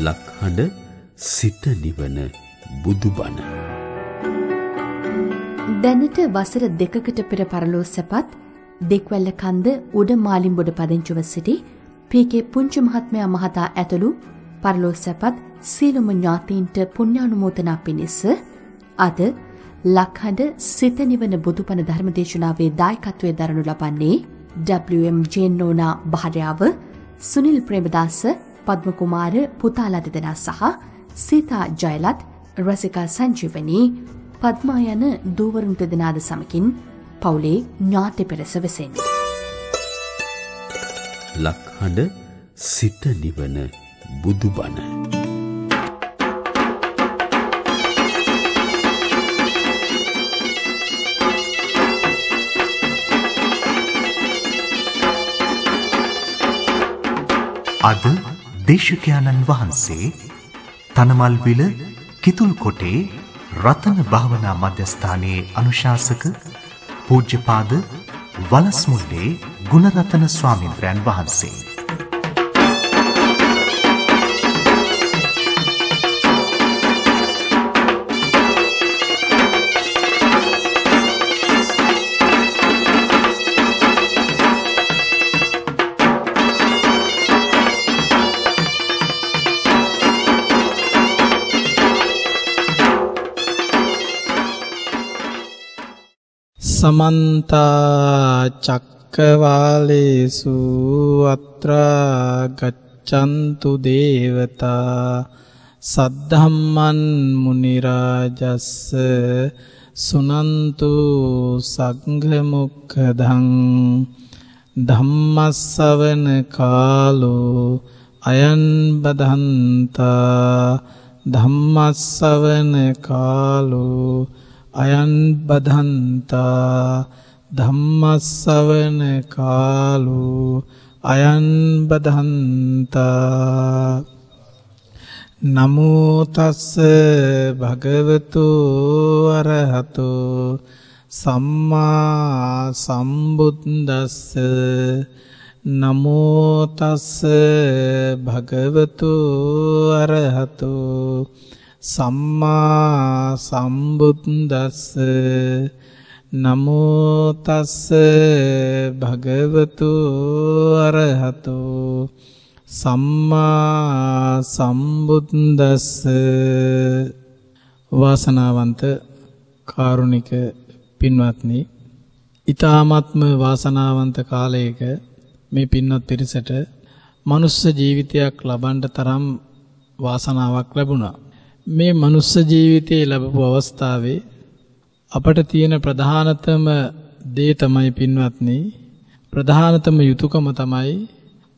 ලක්හඬ සිත නිවන බුදුබණ. දැනට වසර දෙකකට පෙර පරලෝ සැපත් දෙක්වැල්ල කන්ද උඩ මාලිම්බොඩ පදිංචුව සිටි පීකේ පුංචි මහත්මයා මහතා ඇතුළු පරලෝ සැපත් සියලුම ඥාතීන්ට පුණ්‍යානුමෝදනා පිණිස අද ලක්හඬ සිත නිවන බුදුපණ ධර්මදේශනාවේ දායකත්වයේ දරනු ලබන්නේ WM ජේන්නෝනා භාර්යාව සුනිල් ප්‍රේමදාස පද්මකුමාර පුතාලා දෙදෙනා සහ සීතා ජයලත් රසිකා සංජීවනී පද්මා යන දූවරුන් දෙදෙනාද සමකින් පවුලේ ඥාති පෙරස වෙසෙන්නේ. ලක්හඬ සිත නිවන බුදුබණ අද දේශකයාණන් වහන්සේ තනමල්විල කිතුල්කොටේ රතන භාවනා මධ්‍යස්ථානයේ අනුශාසක පූජ්‍යපාද වලස්මුල්ලේ ගුණරතන ස්වාමින්ද්‍රයන් වහන්සේ. සමන්තා චක්කවාලේසු අත්‍රා ගච්ඡන්තු දේවතා සද්ධම්මන් මුනි රාජස්ස සුනන්තු සංඝ මොක්ඛදං ධම්මස්සවන කාලෝ අයන් බදන්තා ධම්මස්සවන කාලෝ අයන් බදන්තා ධම්මස්සවන කාලු අයන් බදන්තා නමෝතස්ස භගවතු අරහතු සම්මා සම්බුද්දස්ස නමෝතස්ස භගවතු අරහතු සම්මා සම්බුද්දස්ස නමෝ තස්ස භගවතු අරහතෝ සම්මා සම්බුද්දස්ස වාසනාවන්ත කාරුණික පින්වත්නි ඊ타ත්ම වාසනාවන්ත කාලයක මේ පින්වත් පිරිසට මනුස්ස ජීවිතයක් ලබන්න තරම් වාසනාවක් ලැබුණා. මේ මනුස්ස ජීවිතයේ ලැබපු අවස්ථාවේ අපට තියෙන ප්‍රධානතම දේ තමයි පින්වත්නි ප්‍රධානතම යුතුයකම තමයි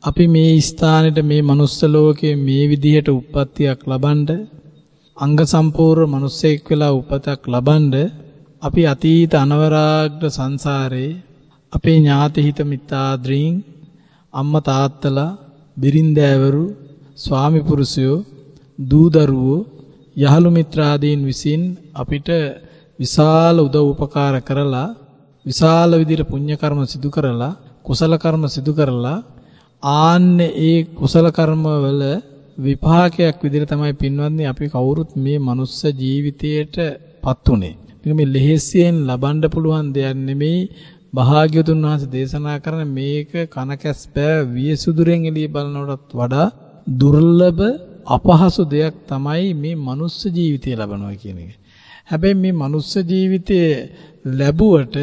අපි මේ ස්ථානෙට මේ මනුස්ස ලෝකයේ මේ විදිහට උප්පත්තියක් ලබනද අංග සම්පූර්ණ මිනිසෙක් වෙලා උපතක් ලබනද අපි අතීත අනවරාග්‍ර සංසාරේ අපේ ඥාති හිත මිත්‍රාද්‍රීන් අම්මා තාත්තලා බිරින්දෑවරු ස්වාමි පුරුෂයෝ දූ දරුවෝ යහළු මිත්‍රාදීන් විසින් අපිට විශාල උදව් උපකාර කරලා විශාල විදිහට පුණ්‍ය කර්ම සිදු කරලා කුසල කර්ම සිදු කරලා ආන්නේ ඒ කුසල කර්ම වල විපාකයක් විදිහට තමයි පින්වත්නි අපි කවුරුත් මේ මනුස්ස ජීවිතයටපත් උනේ. මේක මේ ලෙහෙසියෙන් ලබන්න පුළුවන් දෙයක් නෙමෙයි. භාග්‍යතුන් වහන්සේ දේශනා කරන මේක කනකැස් බෑ වියසුදුරෙන් එළිය බලනකොටත් වඩා දුර්ලභ අපහසු දෙයක් තමයි මේ මනුස්ස ජීවිතය ලබනවා කියන එක. හැබැයි මේ මනුස්ස ජීවිතය ලැබුවට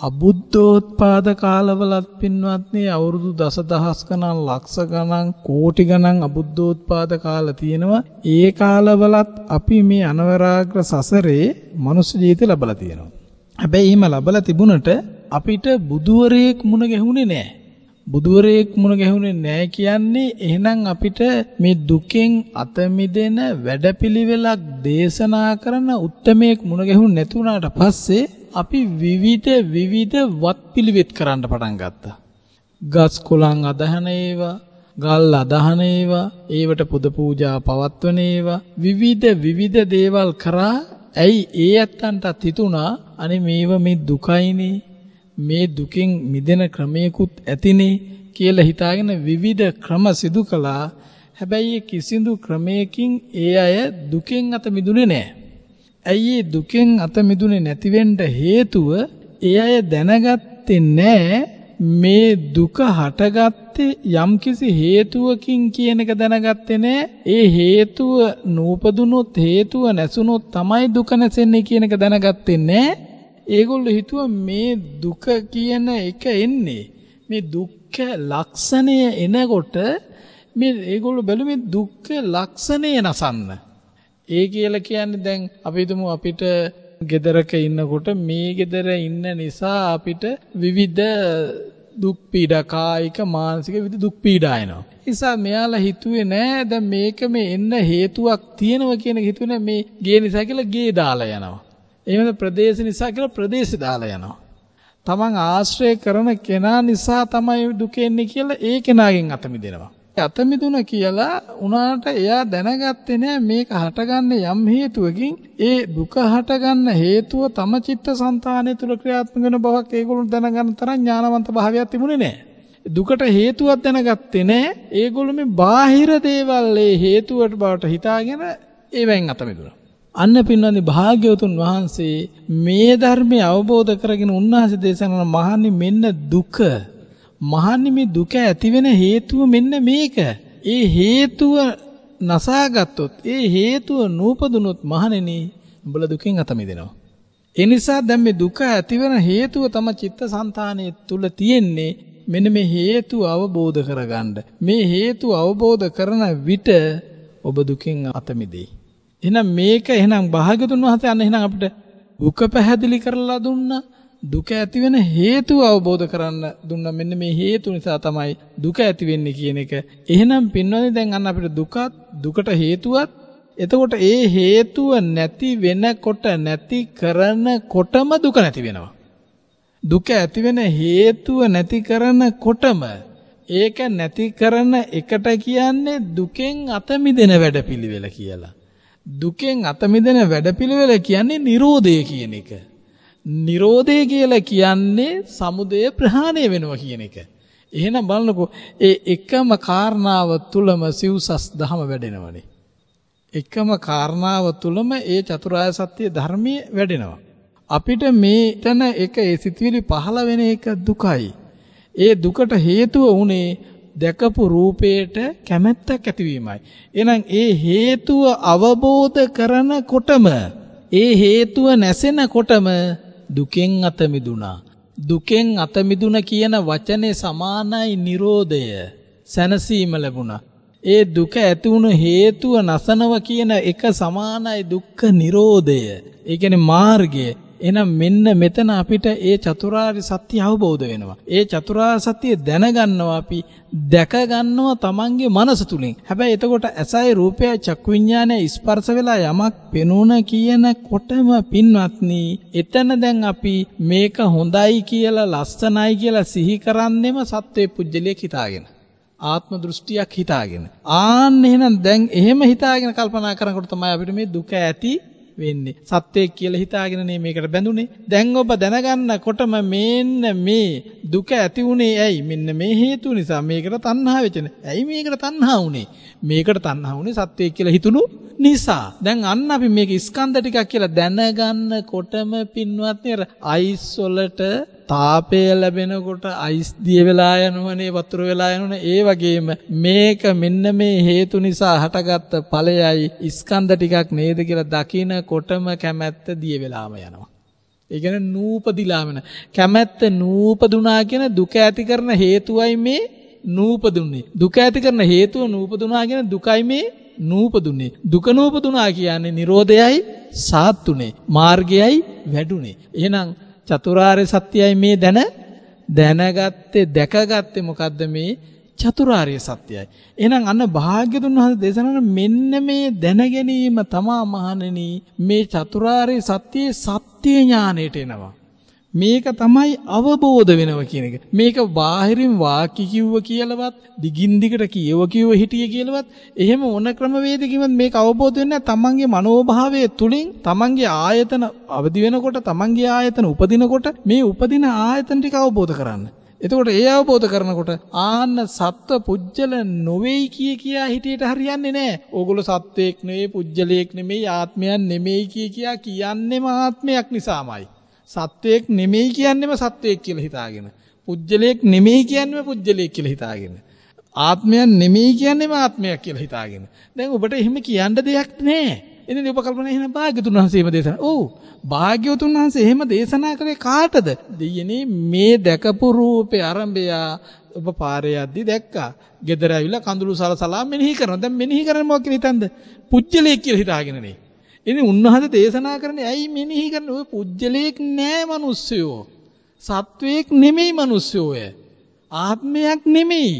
අබුද්ධෝත්පාද කාලවලත් පින්වත්නි අවුරුදු දසදහස් ගණන් ලක්ෂ ගණන් කෝටි ගණන් අබුද්ධෝත්පාද කාල තියෙනවා. ඒ කාලවලත් අපි මේ අනවරාග්‍ර සසරේ මනුස්ස ජීවිතය ලබලා තියෙනවා. හැබැයි එහෙම ලබලා තිබුණට අපිට බුදුවරයෙක් මුණ ගැහුනේ නැහැ. බුදුවරයෙක් මුණ ගැහුනේ නැහැ කියන්නේ එහෙනම් අපිට මේ දුකෙන් අත මිදෙන වැඩපිළිවෙලක් දේශනා කරන උත්මයෙක් මුණ ගැහුනේ නැතුණාට පස්සේ අපි විවිධ විවිධ වත්පිළිවෙත් කරන්න පටන් ගත්තා. ගස් කොළන් අදහන ඒවා, ගල් අදහන ඒවා, ඒවට පුද පූජා පවත්වන ඒවා විවිධ විවිධ දේවල් කරා ඇයි ඒ ඇත්තන්ටත් හිතුණා අනේ මේව මේ දුකයිනේ මේ දුකින් මිදෙන ක්‍රමයකුත් ඇතිනේ කියලා හිතාගෙන විවිධ ක්‍රම සිදු කළා. හැබැයි කිසිදු ක්‍රමයකින් ඒ අය දුකෙන් අත මිදුනේ නැහැ. ඇයි දුකෙන් අත මිදුනේ නැති හේතුව ඒ අය දැනගත්තේ නැහැ මේ දුක හටගත්තේ යම්කිසි හේතුවකින් කියන එක දැනගත්තේ නෑ. ඒ හේතුව නූපදුනොත් හේතුව නැසුනොත් තමයි දුක නැසෙන්නේ කියන එක දැනගත්තේ නෑ. ඒගොල්ලෝ හිතුවා මේ දුක කියන එක එන්නේ මේ දුක්ඛ ලක්ෂණය එනකොට මේ ඒගොල්ලෝ බැලුවේ දුක්ඛ ලක්ෂණය නසන්න. ඒ කියලා කියන්නේ දැන් අපි හිතමු අපිට ගෙදරක ඉන්නකොට මේ ගෙදර ඉන්න නිසා අපිට විවිධ දුක් පීඩා කායික මානසික විවිධ දුක් පීඩා එනවා. නිසා මෙයාලා හිතුවේ නෑ දැන් මේක මේ එන්න හේතුවක් තියෙනවා කියන එක හිතුවේ මේ ගේ නිසා කියලා ගේ දාලා යනවා. එහෙම ප්‍රදේශ නිසා කියලා ප්‍රදේශ දාලා යනවා. තමන් ආශ්‍රය කරන කෙනා නිසා තමයි දුක එන්නේ කියලා ඒ කෙනාගෙන් අත මිදෙනවා. අත මිදුණ කියලා උනාට එයා දැනගත්තේ නෑ මේක හටගන්නේ යම් හේතුවකින් ඒ දුක හටගන්න හේතුව තම චිත්තසංතානය තුල ක්‍රියාත්මක වෙන බවක් ඒගොල්ලෝ දැනගන්න තරම් ඥානවන්ත භාවයක් තිබුණේ නෑ. දුකට හේතුවක් දැනගත්තේ නෑ. ඒගොල්ලෝ මේ බාහිර දේවල් ඒ හේතුවට බවට හිතාගෙන ඒවෙන් අත මිදුණා. අන්න පින්වන්දි භාග්‍යවතුන් වහන්සේ මේ ධර්මය අවබෝධ කරගෙන උන්වහන්සේ දේශනා කරන මහන්නි මෙන්න දුක මහන්නි මේ දුක ඇති වෙන හේතුව මෙන්න මේක. ඒ හේතුව නසාගත්තොත් ඒ හේතුව නූපදුනොත් මහණෙනි උඹලා දුකෙන් අත මිදෙනවා. ඒ නිසා දැන් මේ දුක ඇති වෙන හේතුව තම චිත්තසංතානයේ තුල තියෙන්නේ මෙන්න මේ හේතුව අවබෝධ කරගන්න. මේ හේතුව අවබෝධ කරන විට ඔබ දුකෙන් අත මිදෙයි. එහෙනම් මේක එහෙනම් භාග්‍යතුන් වහන්සේ අන්න එහෙනම් අපිට දුක පැහැදිලි කරලා දුන්නා. දුක ඇති වෙන හේතුව අවබෝධ කරන්න දුන්නා. මෙන්න මේ හේතු නිසා තමයි දුක ඇති වෙන්නේ කියන එක. එහෙනම් පින්වත්නි දැන් අන්න අපිට දුකත් දුකට හේතුවත් එතකොට ඒ හේතුව නැති වෙනකොට නැති කරනකොටම දුක නැති වෙනවා. දුක ඇති වෙන හේතුව නැති කරනකොටම ඒක නැති කරන එකට කියන්නේ දුකෙන් අත මිදෙන වැඩපිළිවෙල කියලා. දුකෙන් අත මිදෙන වැඩපිළිවෙල කියන්නේ Nirodha කියන එක. Nirodha කියලා කියන්නේ සමුදය ප්‍රහාණය වෙනවා කියන එක. එහෙනම් බලන්නකෝ ඒ එකම කාරණාව තුලම සිව්සස් දහම වැඩෙනවනේ. එකම කාරණාව තුලම ඒ චතුරාර්ය සත්‍ය ධර්මයේ වැඩෙනවා. අපිට මේතන එක ඒ සිතුවිලි පහළ වෙන එක දුකයි. ඒ දුකට හේතුව උනේ දැකපු රූපයට කැමැත්තක් ඇතිවීමයි. එහෙනම් ඒ හේතුව අවබෝධ කරනකොටම ඒ හේතුව නැසෙනකොටම දුකෙන් අත මිදුණා. දුකෙන් අත මිදුණ කියන වචනේ සමානයි Nirodhaය. සැනසීම ලැබුණා. ඒ දුක ඇති වුණු හේතුව නසනව කියන එක සමානයි දුක්ඛ Nirodhaය. ඒ කියන්නේ මාර්ගය. එහෙනම් මෙන්න මෙතන අපිට ඒ චතුරාර්ය සත්‍ය අවබෝධ වෙනවා. ඒ චතුරාර්ය සත්‍ය දැනගන්නවා අපි දැක ගන්නවා තමන්ගේ මනස තුලින්. හැබැයි එතකොට ඇසයි රූපයයි චක්කු විඥානය ස්පර්ශ වෙලා යමක් පෙනුන කියනකොටම පින්වත්නි එතන දැන් අපි මේක හොඳයි කියලා ලස්සනයි කියලා සිහි කරන්නෙම සත්වේ පුජ්‍යලියක් හිතාගෙන. ආත්ම දෘෂ්ටියක් හිතාගෙන. ආන්න එහෙනම් දැන් එහෙම හිතාගෙන කල්පනා කරනකොට තමයි අපිට මේ දුක ඇති වෙන්නේ. සත්‍යයක් කියලා හිතාගෙන නේ මේකට බැඳුනේ. දැන් ඔබ දැනගන්නකොටම මේන්න මේ දුක ඇති උනේ ඇයි? මෙන්න මේ හේතු නිසා මේකට තණ්හා වෙච්චනේ. ඇයි මේකට තණ්හා උනේ? මේකට තණ්හා උනේ සත්‍යයක් කියලා හිතුණු නිසා. දැන් අන්න අපි මේක ස්කන්ධ ටිකක් කියලා දැනගන්නකොටම පින්වත්නි අර අයිස් වලට තාපය ලැබෙනකොට අයිස් දිය වෙලා යනවනේ වතුර වෙලා යනවනේ ඒ වගේම මේක මෙන්න මේ හේතු නිසා හටගත්ත ඵලයයි ස්කන්ධ ටිකක් නේද කියලා දකිනකොටම කැමැත්ත දිය වෙලාම යනවා. ඒ කියන්නේ නූපදිලාම වෙන. කැමැත්ත නූපදුනා කියන දුක ඇති කරන හේතුවයි මේ නූපදුන්නේ. දුක ඇති කරන හේතුව නූපදුනා කියන දුකයි මේ නූපදුනේ. දුක නූපදුනා කියන්නේ Nirodhayai සාත්තුනේ. මාර්ගයයි වැඩුනේ. එහෙනම් චතුරාර්ය සත්‍යයයි මේ දැන දැනගත්තේ දැකගත්තේ මොකද්ද මේ චතුරාර්ය සත්‍යයයි. එහෙනම් අන්න භාග්‍යතුන් වහන්සේ දේශනා මෙන්න මේ දැන ගැනීම තමා මහණෙනි මේ චතුරාර්ය සත්‍යයේ සත්‍ය ඥාණයට එනවා. මේක තමයි අවබෝධ වෙනව කියන එක. මේක බාහිරින් වාක්‍ය කිව්ව කියලාවත්, දිගින් දිගට කියව කිව්ව හිටිය කියලාවත්, එහෙම මොන ක්‍රමවේදකින්වත් මේක අවබෝධ වෙන්නේ තමන්ගේ මනෝභාවය තුලින් තමන්ගේ ආයතන අවදි වෙනකොට, තමන්ගේ ආයතන උපදිනකොට මේ උපදින ආයතන ටික අවබෝධ කරන්න. එතකොට ඒ අවබෝධ කරනකොට ආන්න සත්ව පුජ්‍යල නොවේයි කිය කියා හිටියට හරියන්නේ නැහැ. ඕගොල්ලෝ සත්වයක් නෙවෙයි, පුජ්‍යලයක් නෙවෙයි, ආත්මයක් නෙවෙයි කිය කියා කියන්නේම ආත්මයක් නිසාමයි. සත්වයක් නෙමෙයි කියන්නේම සත්වයක් කියලා හිතාගෙන. පුජ්‍යලයක් නෙමෙයි කියන්නේම පුජ්‍යලයක් කියලා හිතාගෙන. ආත්මයක් නෙමෙයි කියන්නේම ආත්මයක් කියලා හිතාගෙන. දැන් ඔබට එහෙම කියන්න දෙයක් නැහැ. එදින උපකල්පන එහෙනම් භාග්‍යතුන් වහන්සේම දේශනා. ඔව් භාග්‍යවතුන් වහන්සේ එහෙම දේශනා කරේ කාටද? දෙයනේ මේ දැකපු රූපේ අරඹයා ඔබ පාරේ යද්දි දැක්කා. ගෙදර ඇවිල්ලා කඳුළු සලසලා මෙනෙහි කරනවා. දැන් මෙනෙහි කරන්නේ මොකක් කියලා හිතන්ද? පුජ්‍යලයක් කියලා හිතාගෙන නේ. ඉතින් උන්වහන්සේ දේශනා කරන්නේ ඇයි මෙනෙහි කරන්නේ? ඔය පුජ්‍යලයක් නෑ මිනිස්සයෝ. සත්වයක් නෙමෙයි මිනිස්සයෝ ඔය. ආත්මයක් නෙමෙයි.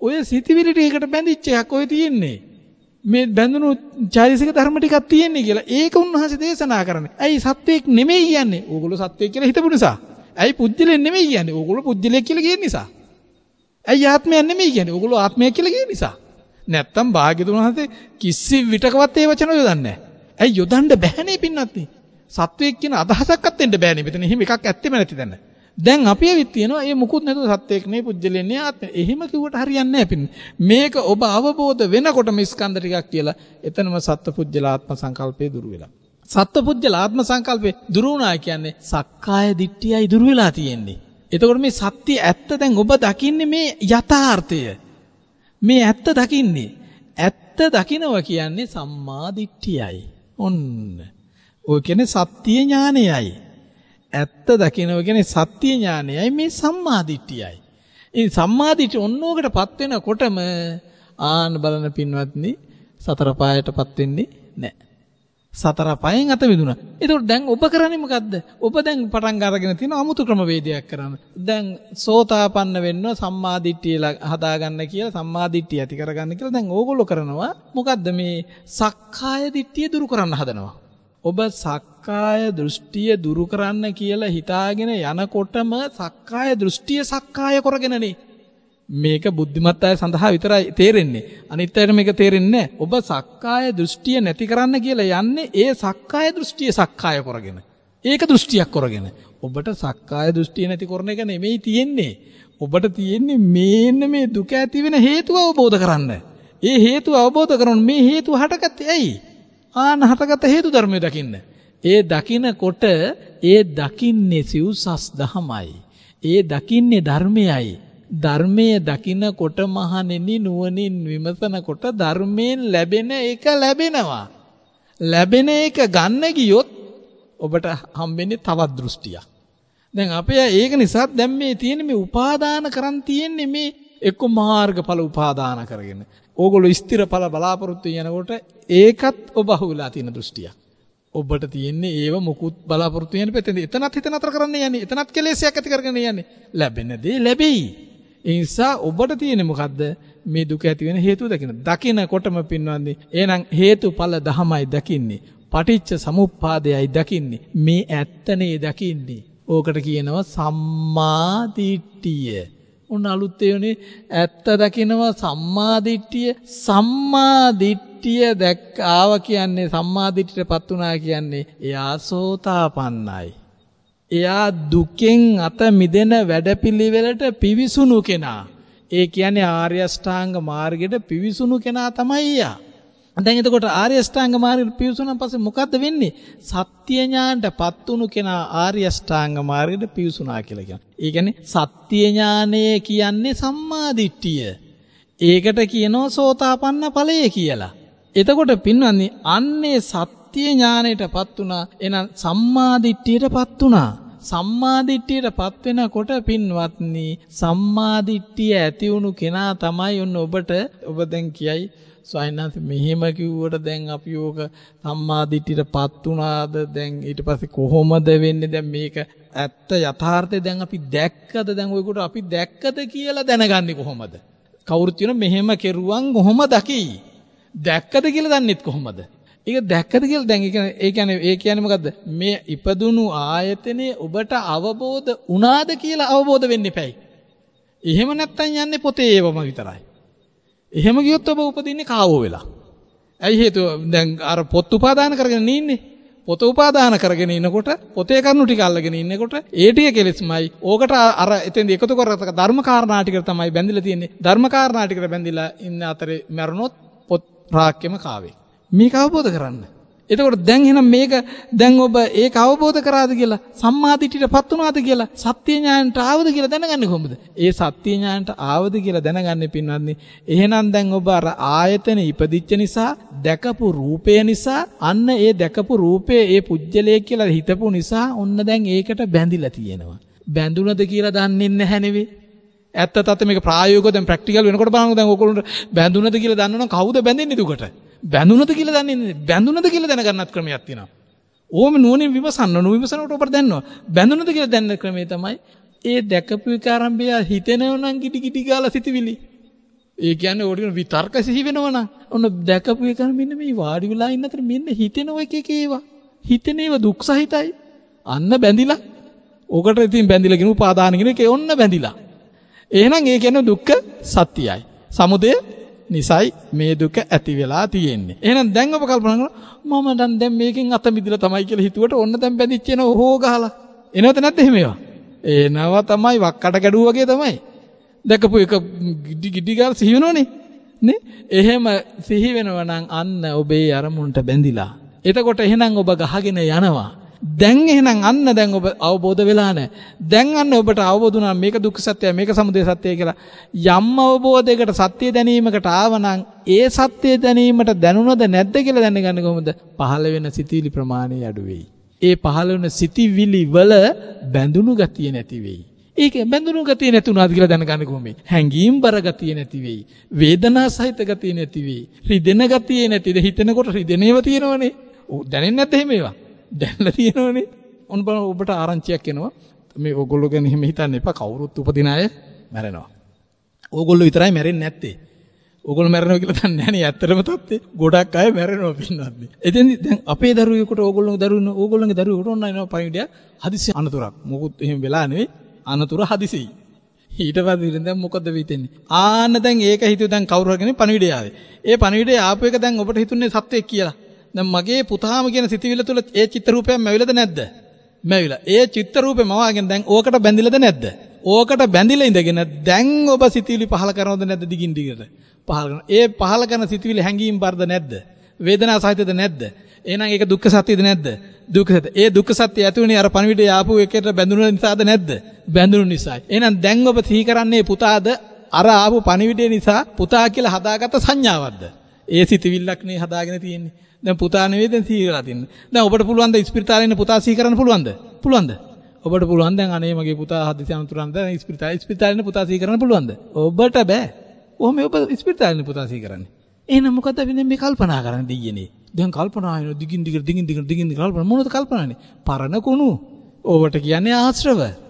ඔය සිතිවිලි ටිකකට බැඳිච්ච එකක් ඔය තියෙන්නේ. මේ බැඳුණු චෛතසික ධර්ම ටිකක් තියෙන්නේ කියලා. ඒක උන්වහන්සේ දේශනා කරන්නේ. ඇයි සත්වයක් නෙමෙයි කියන්නේ? ඕගොල්ලෝ සත්වයක් කියලා හිතපු නිසා. ඇයි පුජ්‍යලෙක් නෙමෙයි කියන්නේ? ඕගොල්ලෝ පුජ්‍යලෙක් කියලා කියන නිසා. ඇයි ආත්මයක් නෙමෙයි කියන්නේ? ඕගොල්ලෝ ආත්මයක් කියලා කියන නිසා. නැත්තම් භාග්‍යතුන් වහන්සේ කිසි විටකවත් ඒ වචන යොදන්නේ නැහැ. ඇයි යොදන්න බැහැනේ පින්නත් සත්වයක් කියන අදහසක්වත් දෙන්න බෑනේ. මෙතන එහෙම එකක් ඇත්තෙම නැති දැන. දැන් අපි ඇවිත් තියෙනවා මේ මුකුත් නැතුව සත්‍යයක් නේ පුජ්‍යලෙන් නේ ආත්මය. එහෙම කිව්වට හරියන්නේ නැහැ මේක ඔබ අවබෝධ වෙනකොටම ස්කන්ධ ටිකක් කියලා එතනම සත්පුජ්‍යලාත්ම සංකල්පේ දුරු වෙලා. සත්පුජ්‍යලාත්ම සංකල්පේ දුරු වුණා කියන්නේ සක්කාය දිට්ඨියයි දුරු වෙලා තියෙන්නේ. එතකොට මේ සත්‍ය ඇත්ත දැන් ඔබ දකින්නේ මේ යථාර්ථය. මේ ඇත්ත දකින්නේ. ඇත්ත දකිනවා කියන්නේ සම්මා දිට්ඨියයි. ඔන්න. ඔය කියන්නේ සත්‍ය ඥානයයි. ඇත්ත දකිනවා කියන්නේ සත්‍ය ඥානයයි මේ සම්මාදිට්ඨියයි. ඉතින් සම්මාදිට්ඨිය ඔන්නෝකටපත් වෙනකොටම ආන බලන පින්වත්නි සතර පායටපත් වෙන්නේ නැහැ. සතර පහෙන් අත මිදුණා. ඒතකොට දැන් ඔබ කරන්නේ මොකද්ද? ඔබ දැන් පටන් අරගෙන තියෙන අමුතු ක්‍රමවේදයක් කරන්න. දැන් සෝතාපන්න වෙන්න සම්මාදිට්ඨිය හදාගන්න කියලා සම්මාදිට්ඨිය ඇති කරගන්න කියලා දැන් ඕගොල්ලෝ කරනවා. මොකද්ද මේ සක්කාය දිට්ඨිය දුරු කරන්න හදනවා. ඔබ සක්කාය දෘෂ්ටිය දුරු කරන්න කියලා හිතාගෙන යනකොටම සක්කාය දෘෂ්ටිය සක්කාය කරගෙනනේ මේක බුද්ධිමත් අය සඳහා විතරයි තේරෙන්නේ. අනිත් අයට මේක තේරෙන්නේ ඔබ සක්කාය දෘෂ්ටිය නැති කරන්න කියලා යන්නේ ඒ සක්කාය දෘෂ්ටිය සක්කාය කරගෙන. ඒක දෘෂ්ටියක් කරගෙන. ඔබට සක්කාය දෘෂ්ටිය නැති කරන එක නෙමෙයි තියෙන්නේ. ඔබට තියෙන්නේ මේන්න මේ දුක ඇති වෙන හේතුව අවබෝධ කරන්න. ඒ හේතුව අවබෝධ කරගන්න මේ හේතුව හටගත්තේ ඇයි? ආන හටගත්ත හේතු ධර්මය දකින්න. ඒ දකිනකොට ඒ දකින්නේ සිව්සස් දහමයි. ඒ දකින්නේ ධර්මයයි. ධර්මයේ දකිනකොට මහණෙනි නුවණින් විමසනකොට ධර්මයෙන් ලැබෙන එක ලැබෙනවා. ලැබෙන එක ගන්න ගියොත් ඔබට හම්බෙන්නේ තවත් දෘෂ්ටියක්. දැන් අපේ ඒක නිසා දැන් මේ තියෙන මේ උපාදාන කරන් තියෙන්නේ මේ එක්ක මාර්ගඵල උපාදාන කරගෙන. ඕගොල්ලෝ ස්ථිර ඵල බලාපොරොත්තු යනකොට ඒකත් ඔබ අහුවෙලා තියෙන දෘෂ්ටියක්. ඔබට තියෙන්නේ ඒව මුකුත් බලාපොරොත්තු වෙන පැත්තේ. එතනත් හිත නතර කරන්න යන්නේ. එතනත් කෙලෙසයක් ඇති කරගෙන යන්නේ. ලැබෙන දේ ලැබෙයි. ඒ නිසා ඔබට තියෙන්නේ මොකද්ද? මේ දුක ඇති වෙන හේතුව දකින්න. දකිනකොටම පින්වන්දි. එහෙනම් හේතුඵල දහමයි දකින්නේ. පටිච්ච සමුප්පාදයයි දකින්නේ. මේ ඇත්තනේ දකින්නේ. ඕකට කියනවා සම්මා දිට්ඨිය. උන් අලුත් ඒවනේ ඇත්ත දකිනවා සම්මාදිට්ඨිය සම්මාදිට්ඨිය දැක් ආව කියන්නේ සම්මාදිට්ඨියටපත් වුණා කියන්නේ එයා සෝතාපන්නයි. එයා දුකෙන් අත මිදෙන වැඩපිළිවෙලට පිවිසුණු කෙනා. ඒ කියන්නේ ආර්ය අෂ්ටාංග මාර්ගයට පිවිසුණු කෙනා තමයි එයා. දැන් එතකොට ආර්ය අෂ්ටාංග මාර්ගයට පිවිසුණාන් පස්සේ මොකද්ද වෙන්නේ? සත්‍ය ඥාණයටපත් වුණු කෙනා ආර්ය අෂ්ටාංග මාර්ගයට පිවිසුණා කියලා කියනවා. ඒ කියන්නේ සත්‍ය ඥානය කියන්නේ සම්මාදිට්ඨිය. ඒකට කියනවා සෝතාපන්න ඵලය කියලා. එතකොට පින්වත්නි අන්නේ සත්‍ය ඥානයටපත් වුණා. එහෙනම් සම්මාදිට්ඨියටපත් වුණා. සම්මාදිට්ඨියටපත් වෙනකොට පින්වත්නි සම්මාදිට්ඨිය ඇති වුණු කෙනා තමයි ඔන්න ඔබට ඔබ දැන් කියයි ස්වයන්හන්ස මෙහෙම කිව්වට දැන් අපි ඕක සම්මාදිට්ඨියටපත් උනාද දැන් ඊට පස්සේ කොහොමද වෙන්නේ? දැන් මේක ඇත්ත යථාර්ථය දැන් අපි දැක්කද? දැන් ඔයකට අපි දැක්කද කියලා දැනගන්නේ කොහොමද? කවුරුත් කියන මෙහෙම කෙරුවන් කොහොම දකි දැක්කද කියලා දන්නෙත් කොහොමද? ඒක දැක්කද කියලා දැන් ඒ කියන්නේ ඒ කියන්නේ මොකද්ද මේ ඉපදුණු ආයතනේ ඔබට අවබෝධ වුණාද කියලා අවබෝධ වෙන්න එපැයි එහෙම නැත්තම් යන්නේ පොතේ ඒවම විතරයි එහෙම ගියොත් ඔබ උපදින්නේ කාවෝ වෙලා. ඇයි හේතුව දැන් අර පොත් උපාදාන කරගෙන ඉන්නේ. පොත උපාදාන කරගෙන ඉන්නකොට පොතේ කරුණු ටික අල්ලගෙන ඉන්නකොට ඒ ටික කෙලෙස්මයි. ඕකට අර එතෙන්ද එකතු කරගත්ත ධර්ම කාරණා ටික තමයි බැඳිලා තියෙන්නේ. ධර්ම කාරණා ටිකට බැඳිලා ඉන්න අතරේ මැරුණොත් පොත් රාක්කෙම කාවේ. මේක අවබෝධ කරන්න. එතකොට දැන් එහෙනම් මේක දැන් ඔබ ඒක අවබෝධ කරාද කියලා සම්මාදිටියටපත් වුණාද කියලා සත්‍ය ඥානට ආවද කියලා දැනගන්නේ කොහොමද? ඒ සත්‍ය ඥානට ආවද කියලා දැනගන්නේ පින්වත්නි. එහෙනම් දැන් ඔබ අර ආයතන ඉපදිච්ච නිසා දැකපු රූපය නිසා අන්න ඒ දැකපු රූපය ඒ පුජ්‍යලයේ කියලා හිතපු නිසා ඔන්න දැන් ඒකට බැඳිලා තියෙනවා. බැඳුනද කියලා දන්නේ නැහැ නෙවෙයි. ඇත්ත තත්ත්ව මේක ප්‍රායෝගිකව දැන් ප්‍රැක්ටිකල් වෙනකොට බලන්න දැන් ඔයගොල්ලන්ට බැඳුනද කියලා දන්නවනම් කවුද බැඳෙන්නේ දුකට? බැඳුනද කියලා දන්නේ නැහැ. බැඳුනද කියලා දැනගන්නත් ක්‍රමයක් තියෙනවා. ඕම නුවණින් විමසන්න නුවිමසනකොට ඔබට දැනනවා. බැඳුනද කියලා දැනන ක්‍රමය තමයි ඒ දැකපු එක ආරම්භය හිතෙනව නම් කිටි කිටි ගාලා සිටිවිලි. ඒ කියන්නේ ඕඩින විතර්ක සිහි වෙනවා නම් ඔන්න දැකපු එක මෙන්න මේ වාඩි වෙලා ඉන්න අතර මෙන්න හිතෙන එක එක ඒවා. හිතෙන ඒවා දුක් සහිතයි. අන්න බැඳිලා. ඕකට ඉතින් බැඳිලා කියන උපාදාන කියන එක ඔන්න බැඳිලා. එහෙනම් ඒ කියන්නේ දුක්ඛ සත්‍යයයි. සමුදය නිසයි මේ දුක ඇති වෙලා තියෙන්නේ. එහෙනම් දැන් ඔබ කල්පනා කරනවා මම දැන් දැන් මේකෙන් අත මිදලා තමයි කියලා හිතුවට ඔන්න දැන් බැඳිච්ච එන හෝ ගහලා. එනවද නැද්ද එහෙම ඒවා? එනවා තමයි වක්කට ගැඩුව වගේ තමයි. දැකපු එක ගිඩි ගිඩි ගාලා සිහි වෙනවනේ. නේ? එහෙම සිහි වෙනවා නම් අන්න ඔබේ අරමුණට බැඳිලා. එතකොට එහෙනම් ඔබ ගහගෙන යනවා. දැන් එහෙනම් අන්න දැන් ඔබ අවබෝධ වෙලා නැහැ. දැන් අන්න ඔබට අවබෝධ වුණා මේක දුක්ඛ සත්‍යය මේක සමුදය සත්‍යය කියලා. යම් අවබෝධයකට සත්‍ය දැනීමකට ආවනම් ඒ සත්‍ය දැනීමට දැනුණද නැද්ද කියලා දැනගන්න කොහොමද? පහළ වෙන සිතිවිලි ප්‍රමාණය අඩු වෙයි. ඒ පහළ වෙන සිතිවිලි වල බැඳුණු ගතිය නැති වෙයි. ඒක බැඳුණු ගතිය නැති වුණාද කියලා දැනගන්න කොහොමද? හැංගීම් බර ගතිය නැති වෙයි. වේදනා සහිත ගතිය නැති වෙයි. රිදෙන ගතිය නැතිද? හිතෙනකොට රිදෙනේව තියෙනවනේ. දැනෙන්නේ නැද්ද එහෙම ඒවා? දැල්ලා තියෙනවනේ. ඔන්න බලන්න ඔබට ආරංචියක් එනවා. මේ ඕගොල්ලෝ ගැන එහෙම හිතන්න එපා. කවුරුත් උපදින අය මැරෙනවා. ඕගොල්ලෝ විතරයි මැරෙන්නේ නැත්තේ. ඕගොල්ලෝ මැරෙනවා කියලා දන්නේ නැහැ නේ. ඇත්තටම තත්ත්වේ ගොඩක් අය මැරෙනවා පින්නත්. එතෙන්දි දැන් අපේ දරුවෙකුට ඕගොල්ලෝගේ දරුවෝ ඕගොල්ලෝගේ දරුවෙකුට ඔන්න එනවා පණිවිඩය හදිසි අනතුරක්. මොකුත් එහෙම වෙලා නෙවෙයි. අනතුර හදිසියි. ඊට පස්සේ දැන් මොකද වෙන්නේ? ආන්න දැන් ඒක හිතුව දැන් කවුරු හරි කෙනෙක් පණිවිඩය ආවේ. ඒ පණිවිඩය ආපු එක දැන් ඔබට හිතුන්නේ සත්‍යයක් කියලා. දැන් මගේ පුතාම කියන සිතවිල්ල තුළ ඒ චිත්‍ර රූපයක් මැවිලාද නැද්ද? මැවිලා. ඒ චිත්‍ර රූපේ මවාගෙන දැන් ඕකට බැඳිලාද නැද්ද? ඕකට බැඳිලා ඉඳගෙන දැන් ඔබ සිතවිලි පහල කරනවද නැද්ද දිගින් දිගට? පහල කරන. ඒ පහල කරන සිතවිලි හැංගීම් බරද නැද්ද? වේදනා සහිතද නැද්ද? එහෙනම් ඒක දුක්ඛ සත්‍යද නැද්ද? දුක්ඛ සත්‍ය. ඒ දුක්ඛ සත්‍ය ඇති වුණේ අර පණිවිඩය ආපු එකට බැඳුන නිසාද නැද්ද? බැඳුණු නිසායි. එහෙනම් දැන් ඔබ සිහි කරන්නේ පුතාද අර ආපු පණිවිඩය නිසා පුතා කියලා හදාගත්ත සංඥාවක්ද? ඒ සිතවිල්ලක් නේ හදාගෙන තියෙන්නේ. දැන් පුතා නෙවෙයි දැන් සිහි කරලා තින්න. දැන් ඔබට පුළුවන් ද ඉස්පිරිතාලේ ඉන්න පුතා සිහි කරන්න පුළුවන්ද? පුළුවන්ද? ඔබට පුළුවන් දැන් අනේ මගේ පුතා හදිසි අනුතරන් දැන් ඉස්පිරිතාලේ ඉස්පිරිතාලේ ඉන්න පුතා සිහි කරන්න පුළුවන්ද? ඔබට බෑ. ඔහොම ඔබ ඉස්පිරිතාලේ ඉන්න පුතා සිහි කරන්නේ. එහෙනම් මොකද අපි මේ කල්පනා කරන්නේ දෙයියනේ? දැන් කල්පනා වෙන දිගින් දිගට දිගින් දිගට දිගින් දිගට කල්පනා මොනවද කල්පනානේ? පරණ කුණු. ඔබට කියන්නේ ආශ්‍රව.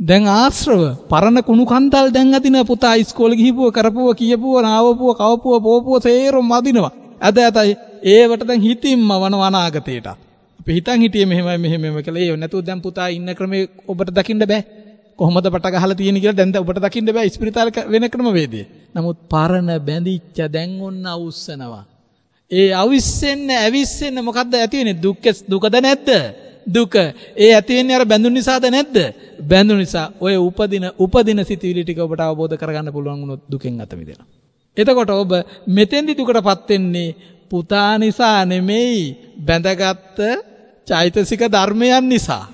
දැන් ආශ්‍රව පරණ කුණු කන්දල් දැන් අදින පුතා ඉස්කෝලේ ගිහිපුව කරපුව කියපුව නාවපුව කවපුව පෝපුව සේරම අදිනවා. අද ඇතයි ඒවට දැන් හිතින්ම වන අනාගතයට. අපි හිතන් හිටියේ මෙහෙමයි මෙහෙමම කියලා. ඒ නැතුව දැන් පුතා ඉන්න ක්‍රමේ ඔබට දකින්න බෑ. කොහොමද පට ගහලා තියෙන කියලා දැන් ඔබට දකින්න බෑ ඉස්පිරිතාල වෙන ක්‍රම වේදේ. නමුත් පරණ බැඳිච්ච දැන් ඔන්න අවුස්සනවා. ඒ අවිස්සෙන්න ඇවිස්සෙන්න මොකද්ද ඇති වෙන්නේ? දුක් දුකද නැද්ද? දුක. ඒ ඇති වෙන්නේ අර බැඳුන නිසාද නැද්ද? බැඳුන නිසා ඔය උපදින උපදින සිතිවිලි ටික ඔබට අවබෝධ කරගන්න පුළුවන් වුණොත් දුකෙන් අත මිදෙනවා. එතකොට ඔබ මෙතෙන්දි දුකටපත් වෙන්නේ පුතා නිසා නෙමෙයි බැඳගත්ත චෛතසික ධර්මයන් නිසා.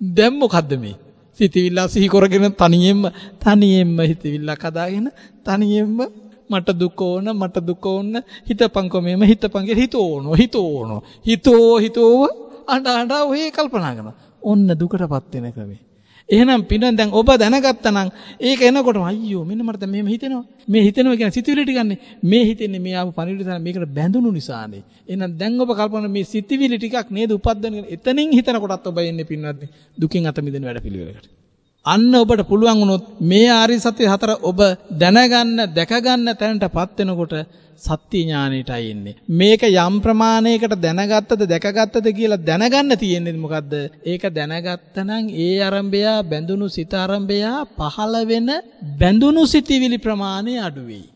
දැන් මොකද්ද මේ? සිතවිල්ල සිහි කරගෙන තනියෙන්ම තනියෙන්ම හිතවිල්ලක් හදාගෙන තනියෙන්ම මට දුක ඕන මට දුක ඕන හිතපන්කො මේම හිතපන් කියලා හිත ඕනෝ හිත ඕනෝ හිතෝ හිතෝව අඬ අඬ ඔය කල්පනා කරනවා. ඔන්න දුකටපත් වෙන ක්‍රමේ. එහෙනම් පින දැන් ඔබ දැනගත්තා නම් ඒක එනකොටම අයියෝ මෙන්න මට දැන් මෙහෙම හිතෙනවා. මේ හිතෙනවා කියන්නේ සිතුවිලි ටිකන්නේ. මේ හිතෙන්නේ මේ ආපු පණිවිඩ තමයි මේකට බැඳුණු නිසානේ. එහෙනම් දැන් ඔබ කල්පනා මේ සිතුවිලි ටිකක් නේද උපද්දන එතනින් හිතනකොටත් ඔබ එන්නේ පින්වත්නි දුකින් අත මිදෙන වැඩ පිළිවෙලකට. අන්න ඔබට පුළුවන් වුණොත් මේ ආර්ය සත්‍ය හතර ඔබ දැනගන්න දැකගන්න තැනටපත් වෙනකොට සත්‍ය ඥානෙටයි එන්නේ. මේක යම් ප්‍රමාණයකට දැනගත්තද දැකගත්තද කියලා දැනගන්න තියෙන්නේ මොකද්ද? ඒක දැනගත්තනම් ඒ ආරම්භය බැඳුණු සිත ආරම්භය පහළ වෙන බැඳුණු සිටිවිලි ප්‍රමාණය අඩු වෙයි.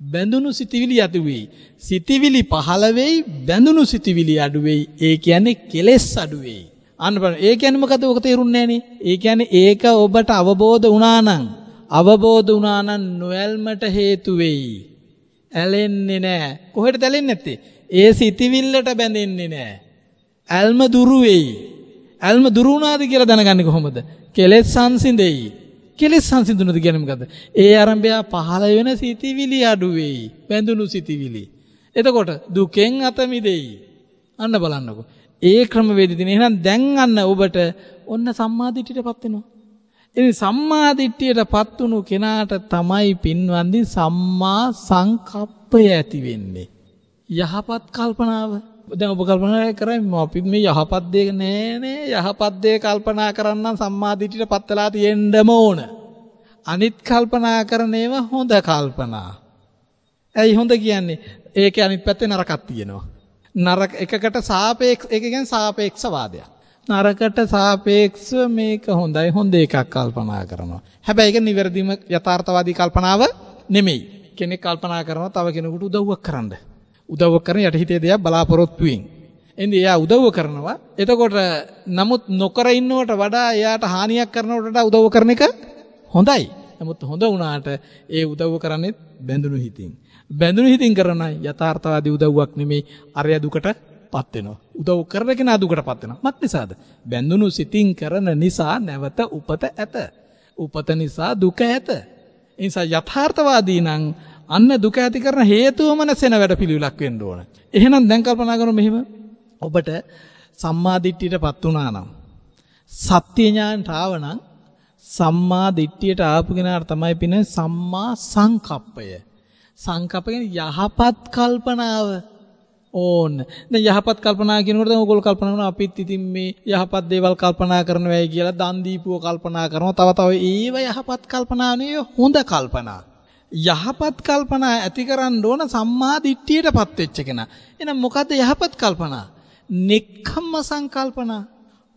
බැඳුණු සිතිවිලි අඩු වෙයි. සිතිවිලි පහළ වෙයි බැඳුණු සිතිවිලි අඩු වෙයි. ඒ කියන්නේ කෙලෙස් අඩු වෙයි. අන්න බලන්න. ඒ කියන්නේ මොකද? ඔක තේරුන්නේ නැහනේ. ඒ කියන්නේ ඒක ඔබට අවබෝධ වුණා නම් අවබෝධ වුණා නම් නොයල්මට හේතු වෙයි. ඇලෙන්නේ නැහැ. කොහෙටද ඇලෙන්නේ නැත්තේ? ඒ සිතිවිල්ලට බැඳෙන්නේ නැහැ. ඇල්ම දුරු වෙයි. ඇල්ම දුරු වුණාද කියලා දැනගන්නේ කොහොමද? කෙලෙස් සංසිඳෙයි. කෙලෙස් සංසිඳුනද කියන්නේ මොකද්ද? ඒ ආරම්භය පහළ වෙන සිතිවිලි අඩු වෙයි. බැඳුණු සිතිවිලි. එතකොට දුකෙන් අත මිදෙයි. අන්න බලන්නකෝ. ඒ ක්‍රමවේදය තියෙන. එහෙනම් දැන් අන්න ඔබට ඔන්න සම්මාදිටියටපත් වෙනවා. ඉතින් සම්මාදිට්ඨියටපත් වුණු කෙනාට තමයි පින්වන්දි සම්මා සංකප්පය ඇති වෙන්නේ. යහපත් කල්පනාව. දැන් ඔබ කල්පනා කරන්නේ අපි මේ යහපත් දේ නෑ නේ යහපත් දේ කල්පනා කරන්න සම්මාදිට්ඨියටපත් වෙලා තියෙන්නම ඕන. අනිත් කල්පනා කරන ඒවා හොඳ කල්පනා. ඇයි හොඳ කියන්නේ? ඒකේ අනිත් පැත්තේ නරකක් තියෙනවා. නරක එකකට සාපේක්ෂ ඒක කියන්නේ සාපේක්ෂ වාදයක්. නරකට සාපේක්ෂව මේක හොඳයි හොඳ එකක් කල්පනා කරනවා. හැබැයි ඒක නිවැරදිම යථාර්ථවාදී කල්පනාව නෙමෙයි. කෙනෙක් කල්පනා කරනවා තව කෙනෙකුට උදව්වක් කරන්න. උදව්වක් කරන යටිහිතේ දෙයක් බලාපොරොත්තු වෙමින්. එන්නේ එයා උදව්ව කරනවා. එතකොට නමුත් නොකර ඉන්නවට වඩා එයාට හානියක් කරනවට වඩා උදව්ව කරන එක හොඳයි. නමුත් හොඳ වුණාට ඒ උදව්ව කරන්නේ බැඳුණු හිතින්. බැඳුණු හිතින් කරන යථාර්ථවාදී උදව්වක් නෙමෙයි අරය දුකට පත් වෙනවා. උදව් කරන කෙනා දුකට පත් වෙනවා. මත් නිසාද? බැඳුණු සිතින් කරන නිසා නැවත උපත ඇත. උපත නිසා දුක ඇත. ඒ නිසා යථාර්ථවාදී නම් අන්න දුක ඇති කරන හේතුවම නැසෙන වැඩ පිළිවිලක් වෙන්න ඕන. එහෙනම් දැන් කල්පනා කරමු මෙහෙම. ඔබට සම්මා දිට්ඨියටපත් වුණා නම් සත්‍ය ඥානට ආව නම් සම්මා දිට්ඨියට ආපු කෙනාට තමයි පින සම්මා සංකප්පය. සංකප්ප කියන්නේ යහපත් කල්පනාව. ඕන්න. දැන් යහපත් කල්පනා කියනකොට දැන් ඕගොල්ලෝ කල්පනා කරනවා අපිත් ඉතින් මේ යහපත් දේවල් කල්පනා කරනවායි කියලා දන් දීපුව කල්පනා කරනවා. තව තව ඒව යහපත් කල්පනා නෙවෙයි හොඳ කල්පනා. යහපත් කල්පනා ඇති කරන්න ඕන සම්මා දිට්ඨියටපත් වෙච්ච කෙනා. එහෙනම් මොකද්ද යහපත් කල්පනා? නෙක්ඛම්ම සංකල්පනා,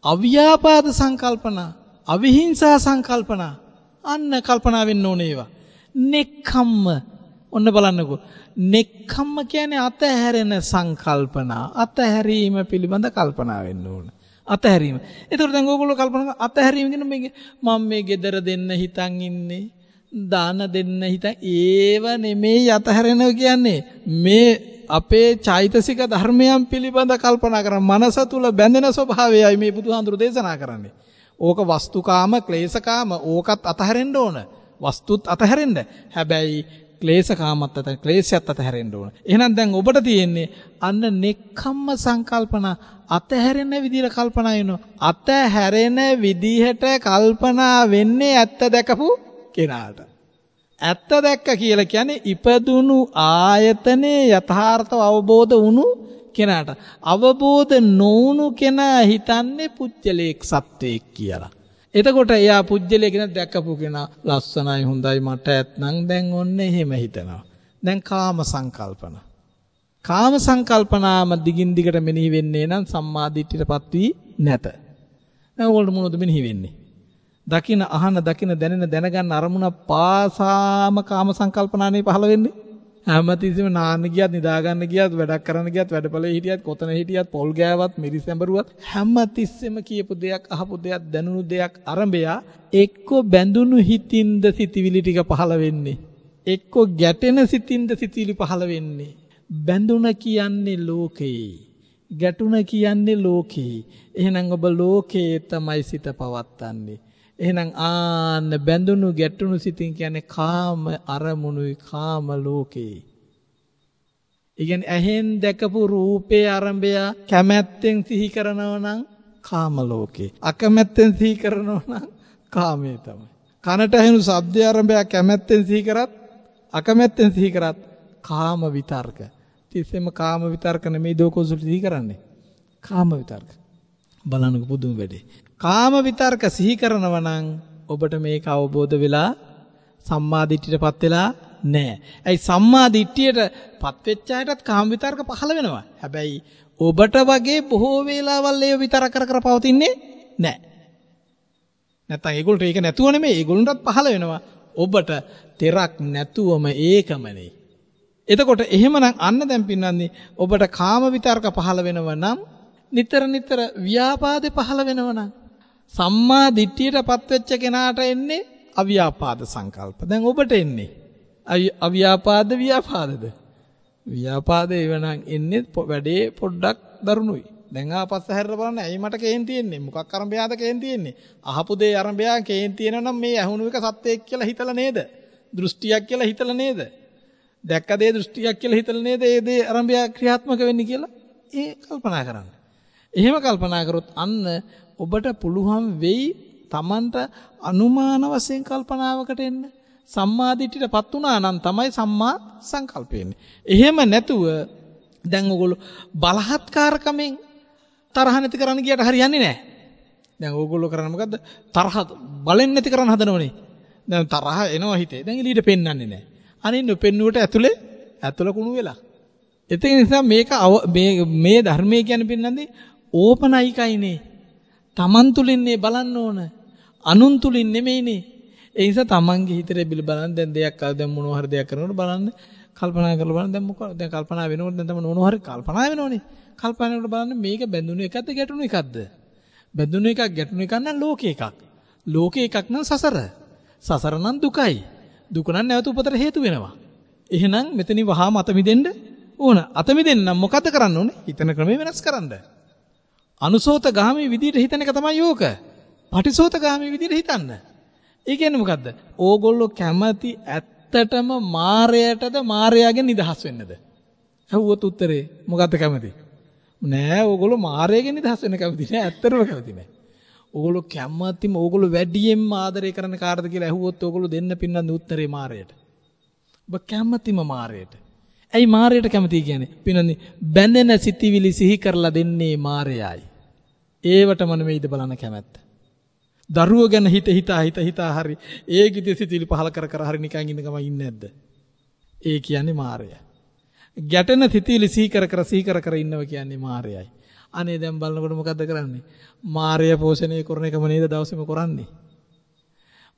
අව්‍යාපාද සංකල්පනා, අවිහිංසා සංකල්පනා. අන්න කල්පනා වෙන්න ඕනේ ඒවා. නෙක්ඛම්ම ඔන්න බලන්නකෝ. නෙක්ඛම්ම කියන්නේ අතහැරෙන සංකල්පනා. අතහැරීම පිළිබඳ කල්පනා වෙන්න ඕන. අතහැරීම. ඒතකොට දැන් ඕගොල්ලෝ කල්පනා අතහැරීම කියන මේ මම මේ gedara දෙන්න හිතන් ඉන්නේ. දාන දෙන්න හිතන් ඒව නෙමෙයි අතහැරෙනවා කියන්නේ. මේ අපේ චෛතසික ධර්මයන් පිළිබඳ කල්පනා කරන මනස තුල බැඳෙන ස්වභාවයයි මේ බුදුහාඳුරු දේශනා කරන්නේ. ඕක වස්තුකාම ක්ලේශකාම ඕකත් අතහැරෙන්න ඕන. වස්තුත් අතහැරෙන්න. හැබැයි ක්ලේශ කාමත් අත ක්ලේශයත් අතහැරෙන්න ඕන. එහෙනම් දැන් ඔබට තියෙන්නේ අන්න නෙක්ඛම්ම සංකල්පන අතහැරෙන විදිහට කල්පනා වෙනවා. අතහැරෙන විදිහට කල්පනා වෙන්නේ ඇත්ත දැකපු කෙනාට. ඇත්ත දැක්ක කියලා කියන්නේ ඉපදුණු ආයතනයේ යථාර්ථව අවබෝධ වුණු කෙනාට. අවබෝධ නොවුණු කෙනා හිතන්නේ පුච්චලේක් සත්වයක් කියලා. එතකොට එයා පුජ්‍යලයේ කෙනෙක් දැක්කපු කෙනා ලස්සනයි හොඳයි මට ඇත්නම් දැන් ඔන්න එහෙම හිතනවා. දැන් කාම සංකල්පන. කාම සංකල්පනාම දිගින් දිගට මෙනෙහි වෙන්නේ නම් සම්මා දිට්ඨියටපත් වී නැත. දැන් ඕගොල්ලෝ මොනවද මෙනෙහි වෙන්නේ? දකින අහන දකින දැනෙන දැනගන්න අරමුණ පාසාම කාම සංකල්පනානේ පහළ වෙන්නේ. හැමතිස්සෙම නාන්න ගියත් නිදා ගන්න ගියත් වැඩක් කරන්න ගියත් වැඩපලේ හිටියත් කොතන හිටියත් පොල් ගෑවත් මිරිස් ඇඹරුවත් හැමතිස්සෙම කියපු දෙයක් අහපු දෙයක් දැනුණු දෙයක් අරඹයා එක්ක බැඳුණු හිතින්ද සිතිවිලි ටික පහළ වෙන්නේ. එක්ක ගැටෙන සිතින්ද සිතිවිලි පහළ වෙන්නේ. බැඳුණ කියන්නේ ලෝකේ. ගැටුණ කියන්නේ ලෝකේ. එහෙනම් ඔබ ලෝකේ තමයි සිත පවත්තන්නේ එහෙනම් ආන්න බැඳුණු ගැටුණු සිතින් කියන්නේ කාම අරමුණුයි කාම ලෝකේ. ඉගෙන ඇහෙන් දැකපු රූපේ අරඹය කැමැත්තෙන් සිහි කරනවා නම් කාම ලෝකේ. අකමැත්තෙන් සිහි කරනවා නම් කාමයේ තමයි. කනට ඇහෙනු ශබ්දය අරඹය කැමැත්තෙන් සිහි කරත් අකමැත්තෙන් සිහි කරත් කාම විතර්ක. තිස්සෙම කාම විතර්ක නෙමෙයි දෝකෝසුල සිහි කරන්නේ. කාම විතර්ක. බලන්නකො පුදුම වැඩේ. කාම විතර්ක සිහි කරනවා නම් ඔබට මේක අවබෝධ වෙලා සම්මා දිට්ඨියටපත් වෙලා නැහැ. ඇයි සම්මා දිට්ඨියටපත් වෙච්ච අයටත් කාම විතර්ක පහළ වෙනවා. හැබැයි ඔබට වගේ බොහෝ වේලාවල් ඒව විතර කර කර පවතින්නේ නැහැ. නැත්තම් ඒගොල්ලෝ ඒක නැතුව නෙමෙයි ඒගොල්ලන්ටත් පහළ වෙනවා. ඔබට තෙරක් නැතුවම ඒකමනේ. එතකොට එහෙමනම් අන්න දැන් පින්නන්නේ ඔබට කාම විතර්ක පහළ වෙනව නම් නිතර නිතර ව්‍යාපාදේ පහළ වෙනව නම් සම්මා දිට්ඨියටපත් වෙච්ච කෙනාට එන්නේ අව්‍යාපාද සංකල්ප. දැන් ඔබට එන්නේ? අව්‍යාපාද ව්‍යාපාදද? ව්‍යාපාදේ එවනම් එන්නේ වැඩේ පොඩ්ඩක් දරුණුයි. දැන් ආපස්ස හැරලා බලන්න ඇයි මට කේන් තියෙන්නේ මොකක් අරඹයාද කේන් තියෙන්නේ අහපු දේ අරඹයා කේන් තියෙනවා නම් මේ ඇහුණු එක සත්‍යයක් කියලා හිතලා නේද? දෘෂ්ටියක් කියලා හිතලා නේද? දැක්ක දේ දෘෂ්ටියක් කියලා හිතලා නේද? ඒ දේ අරඹයා ක්‍රියාත්මක වෙන්නේ කියලා? ඒ කල්පනා කරන්න. එහෙම කල්පනා කරොත් අන්න ඔබට පුළුවන් වෙයි Tamanට අනුමාන වශයෙන් කල්පනාවකට එන්න සම්මාදිට්ඨියටපත් වුණා නම් තමයි සම්මා සංකල්පය එන්නේ. එහෙම නැතුව දැන් ඔයගොල්ලෝ බලහත්කාරකමෙන් තරහ නැති කරන්න ගියට හරියන්නේ නැහැ. දැන් ඕගොල්ලෝ කරන්නේ මොකද්ද? තරහ බලෙන් නැති කරන්න හදනවනේ. දැන් තරහ එනවා හිතේ. දැන් එළියට පෙන්වන්නේ නැහැ. අනින්න පෙන්නුවට ඇතුලේ ඇතුල කුණු වෙලා. ඒක නිසා මේක මේ මේ ධර්මයේ කියන්නේ පෙන්වන්නේ ඕපනයිකයිනේ. Taman තුලින්නේ බලන්න ඕන. අනුන් තුලින් නෙමෙයිනේ. ඒ නිසා Tamanගේ හිතේ බිල බලන්න දැන් දෙයක් අර දැන් මොනවා හරි දෙයක් කරනකොට බලන්න කල්පනා කරලා බලන්න දැන් මොකක්ද දැන් කල්පනා වෙනකොට දැන් තමයි මොනවා හරි කල්පනා වෙනෝනේ. කල්පනා කරනකොට බලන්න මේක බැඳුණු එකක්ද ගැටුණු එකක්ද? බැඳුණු එකක් ගැටුණු එකක් නම් ලෝකේ එකක්. ලෝකේ එකක් නම් සසර. සසර නම් දුකයි. දුක නම් නැවත උපතට හේතු වෙනවා. එහෙනම් මෙතනින් වහාම අත මිදෙන්න ඕන. අත මිදෙන්න නම් මොකද කරන්න ඕනේ? හිතන ක්‍රමය වෙනස් කරන්න. අනුසෝත ගාමී විදියට හිතන එක තමයි යෝක. පටිසෝත ගාමී විදියට හිතන්න. ඒ කියන්නේ මොකද්ද? ඕගොල්ලෝ කැමති ඇත්තටම මායයටද මායයාගෙන් නිදහස් වෙන්නද? ඇහුවොත් උත්තරේ මොකද්ද කැමති? නෑ ඕගොල්ලෝ මායයෙන් නිදහස් වෙන්න කැමති නෑ ඇත්තටම කැමති නෑ. ඕගොල්ලෝ කැමතිම ඕගොල්ලෝ වැඩියෙන්ම ආදරය කරන කාටද කියලා ඇහුවොත් ඕගොල්ලෝ දෙන්න පින්නන්නේ උත්තරේ මායයට. ඔබ කැමතිම මායයට. ඇයි මායයට කැමති කියන්නේ? පින්නන්නේ බැඳෙන සිතිවිලි සිහි කරලා දෙන්නේ මායයයි. ඒවට මනමෙයිද බලන්න කැමැත්ත. දරුවෝ ගැන හිත හිතා හිත හිතා හරි ඒ කිදි සිතිවිලි පහල කර කර හරි නිකන් ඉන්න ගම ඉන්නේ නැද්ද? ඒ කියන්නේ මායය. ගැටෙන සිතිවිලි සිහි කර කර සිහි කර කර ඉන්නව කියන්නේ මායයයි. අනේ දැන් බලනකොට මොකද්ද කරන්නේ? මායය පෝෂණය කරන එකම නේද දවසේම කරන්නේ?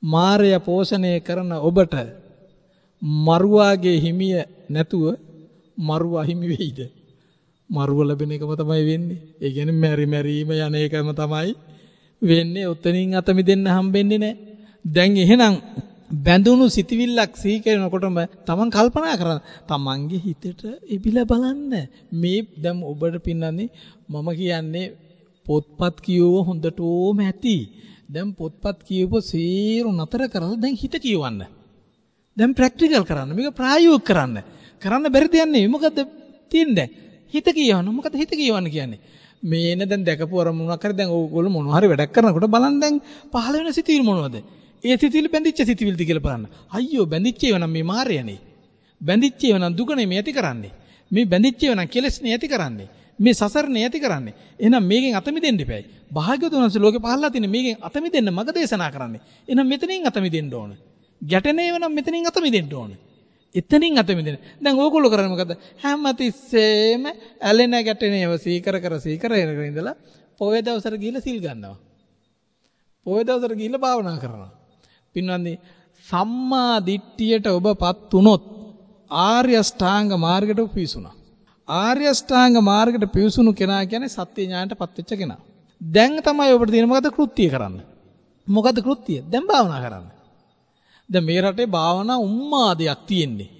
මායය පෝෂණය කරන ඔබට මරුවාගේ හිමිය නැතුව මරුවා හිමි වෙයිද? මරුව ලැබෙන එකම තමයි වෙන්නේ. ඒ කියන්නේ මෙරි මෙරීම යන එකම තමයි වෙන්නේ. උතනින් අත මිදෙන්න හම්බෙන්නේ නැහැ. දැන් එහෙනම් බැඳුණු සිතවිල්ලක් සිහි කරනකොටම තමන් කල්පනා කරන තමන්ගේ හිතට එබිලා බලන්න මේ දැන් ඔබට පින්නන්නේ මම කියන්නේ පොත්පත් කියවුව හොඳටම ඇති දැන් පොත්පත් කියවපු සීරු නතර කරලා දැන් හිත කියවන්න දැන් ප්‍රැක්ටිකල් කරන්න මේක ප්‍රායෝගික කරන්න කරන්න බැරිද යන්නේ මොකද්ද තියෙන්නේ හිත කියවන්න මොකද හිත කියවන්න කියන්නේ මේන දැන් දැකපු අරමුණක් හරි දැන් ඕගොල්ලෝ මොනවා හරි වැඩක් කරනකොට බලන්න දැන් පහළ වෙන සිතිවිලි මොනවද ඒ සිතිවිලි බැඳිච්ච සිතිවිලිද කියලා බලන්න. අයියෝ බැඳිච්ච ඒවා නම් මේ මායයනේ. බැඳිච්ච ඒවා නම් දුකනේ මේ ඇති කරන්නේ. මේ බැඳිච්ච ඒවා නම් කෙලස්නේ ඇති කරන්නේ. මේ සසරනේ ඇති කරන්නේ. එහෙනම් මේකෙන් අත මිදෙන්න ඉපැයි. භාග්‍යවතුන් වහන්සේ ලෝකේ පහළලා තියෙන මේකෙන් අත මිදෙන්න මග දේශනා කරන්නේ. එහෙනම් මෙතනින් අත මිදෙන්න ඕන. ගැටෙන ඒවා නම් මෙතනින් අත මිදෙන්න ඕන. එතනින් අත මිදෙන්න. දැන් ඕගොල්ලෝ කරන්නේ මොකද? හැමතිස්සෙම ඇලෙන ගැටෙන ඒවා සීකර කර සීකර කරගෙන ඉඳලා පොයේ දවසට ගිහිල්ලා සිල් ගන්නවා. පොයේ දවසට ගිහිල්ලා භාවනා කරනවා. පින්වන්දි සම්මා දිට්ඨියට ඔබපත් වුනොත් ආර්ය අෂ්ටාංග මාර්ගයට පිවිසුණා. ආර්ය අෂ්ටාංග මාර්ගයට පිවිසුණු කෙනා කියන්නේ සත්‍ය ඥානයටපත් වෙච්ච කෙනා. දැන් තමයි ඔබට තියෙන මොකද කෘත්‍ය කරන්න. මොකද කෘත්‍ය? දැන් භාවනා කරන්න. දැන් මේ රටේ භාවනා උම්මාදයක් තියෙන්නේ.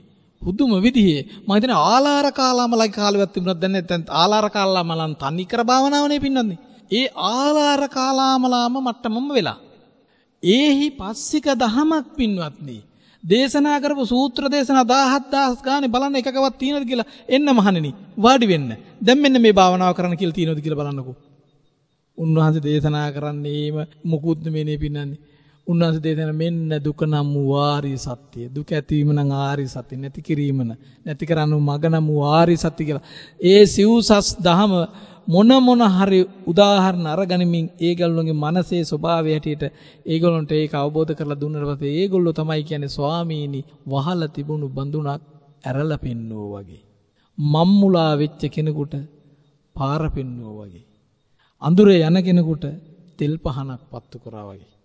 පුදුම විදිහේ මම හිතන ආලාර කාලාමලයි කාලෙවත් තිබුණත් දැන් නැත්නම් ආලාර කාලාමලන් තනි කර භාවනාවනේ පින්නන්නේ. ඒ ආලාර කාලාමලාම මට්ටමම වෙලා. ඒහි පස්සික දහමක් පින්වත්නි. දේශනා කරපු සූත්‍ර දේශනා 17000 ගානේ බලන්න එකකවත් තියෙනවද කියලා එන්න මහණෙනි වාඩි වෙන්න. දැන් මෙන්න මේ භාවනාව කරන්න කියලා තියෙනවද කියලා බලන්නකෝ. උන්වහන්සේ දේශනා කරන්නේම මුකුත් නෙමෙයි පින්නන්නේ. උන්වහන්සේ දේශනා මෙන්න දුක නම් වූ ආර්ය සත්‍ය. දුක ඇතිවීම නම් ආර්ය සත්‍ය. නැති කිරීම නැති කරන්න මග නම් වූ ආර්ය සත්‍ය කියලා. ඒ සිව්සස් දහම මොන මොන හරි උදාහරණ අරගනිමින් ඒගොල්ලෝගේ මනසේ ස්වභාවය හැටියට ඒගොල්ලන්ට ඒක අවබෝධ කරලා දුන්නාට පස්සේ ඒගොල්ලෝ තමයි කියන්නේ ස්වාමීනි වහලා තිබුණු බඳුනක් ඇරලා පෙන්නුවෝ වගේ. මම්මුලා වෙච්ච කෙනෙකුට පාර පෙන්නුවෝ වගේ. අඳුරේ යන කෙනෙකුට තෙල් පහනක් පත්තු කරා වගේ.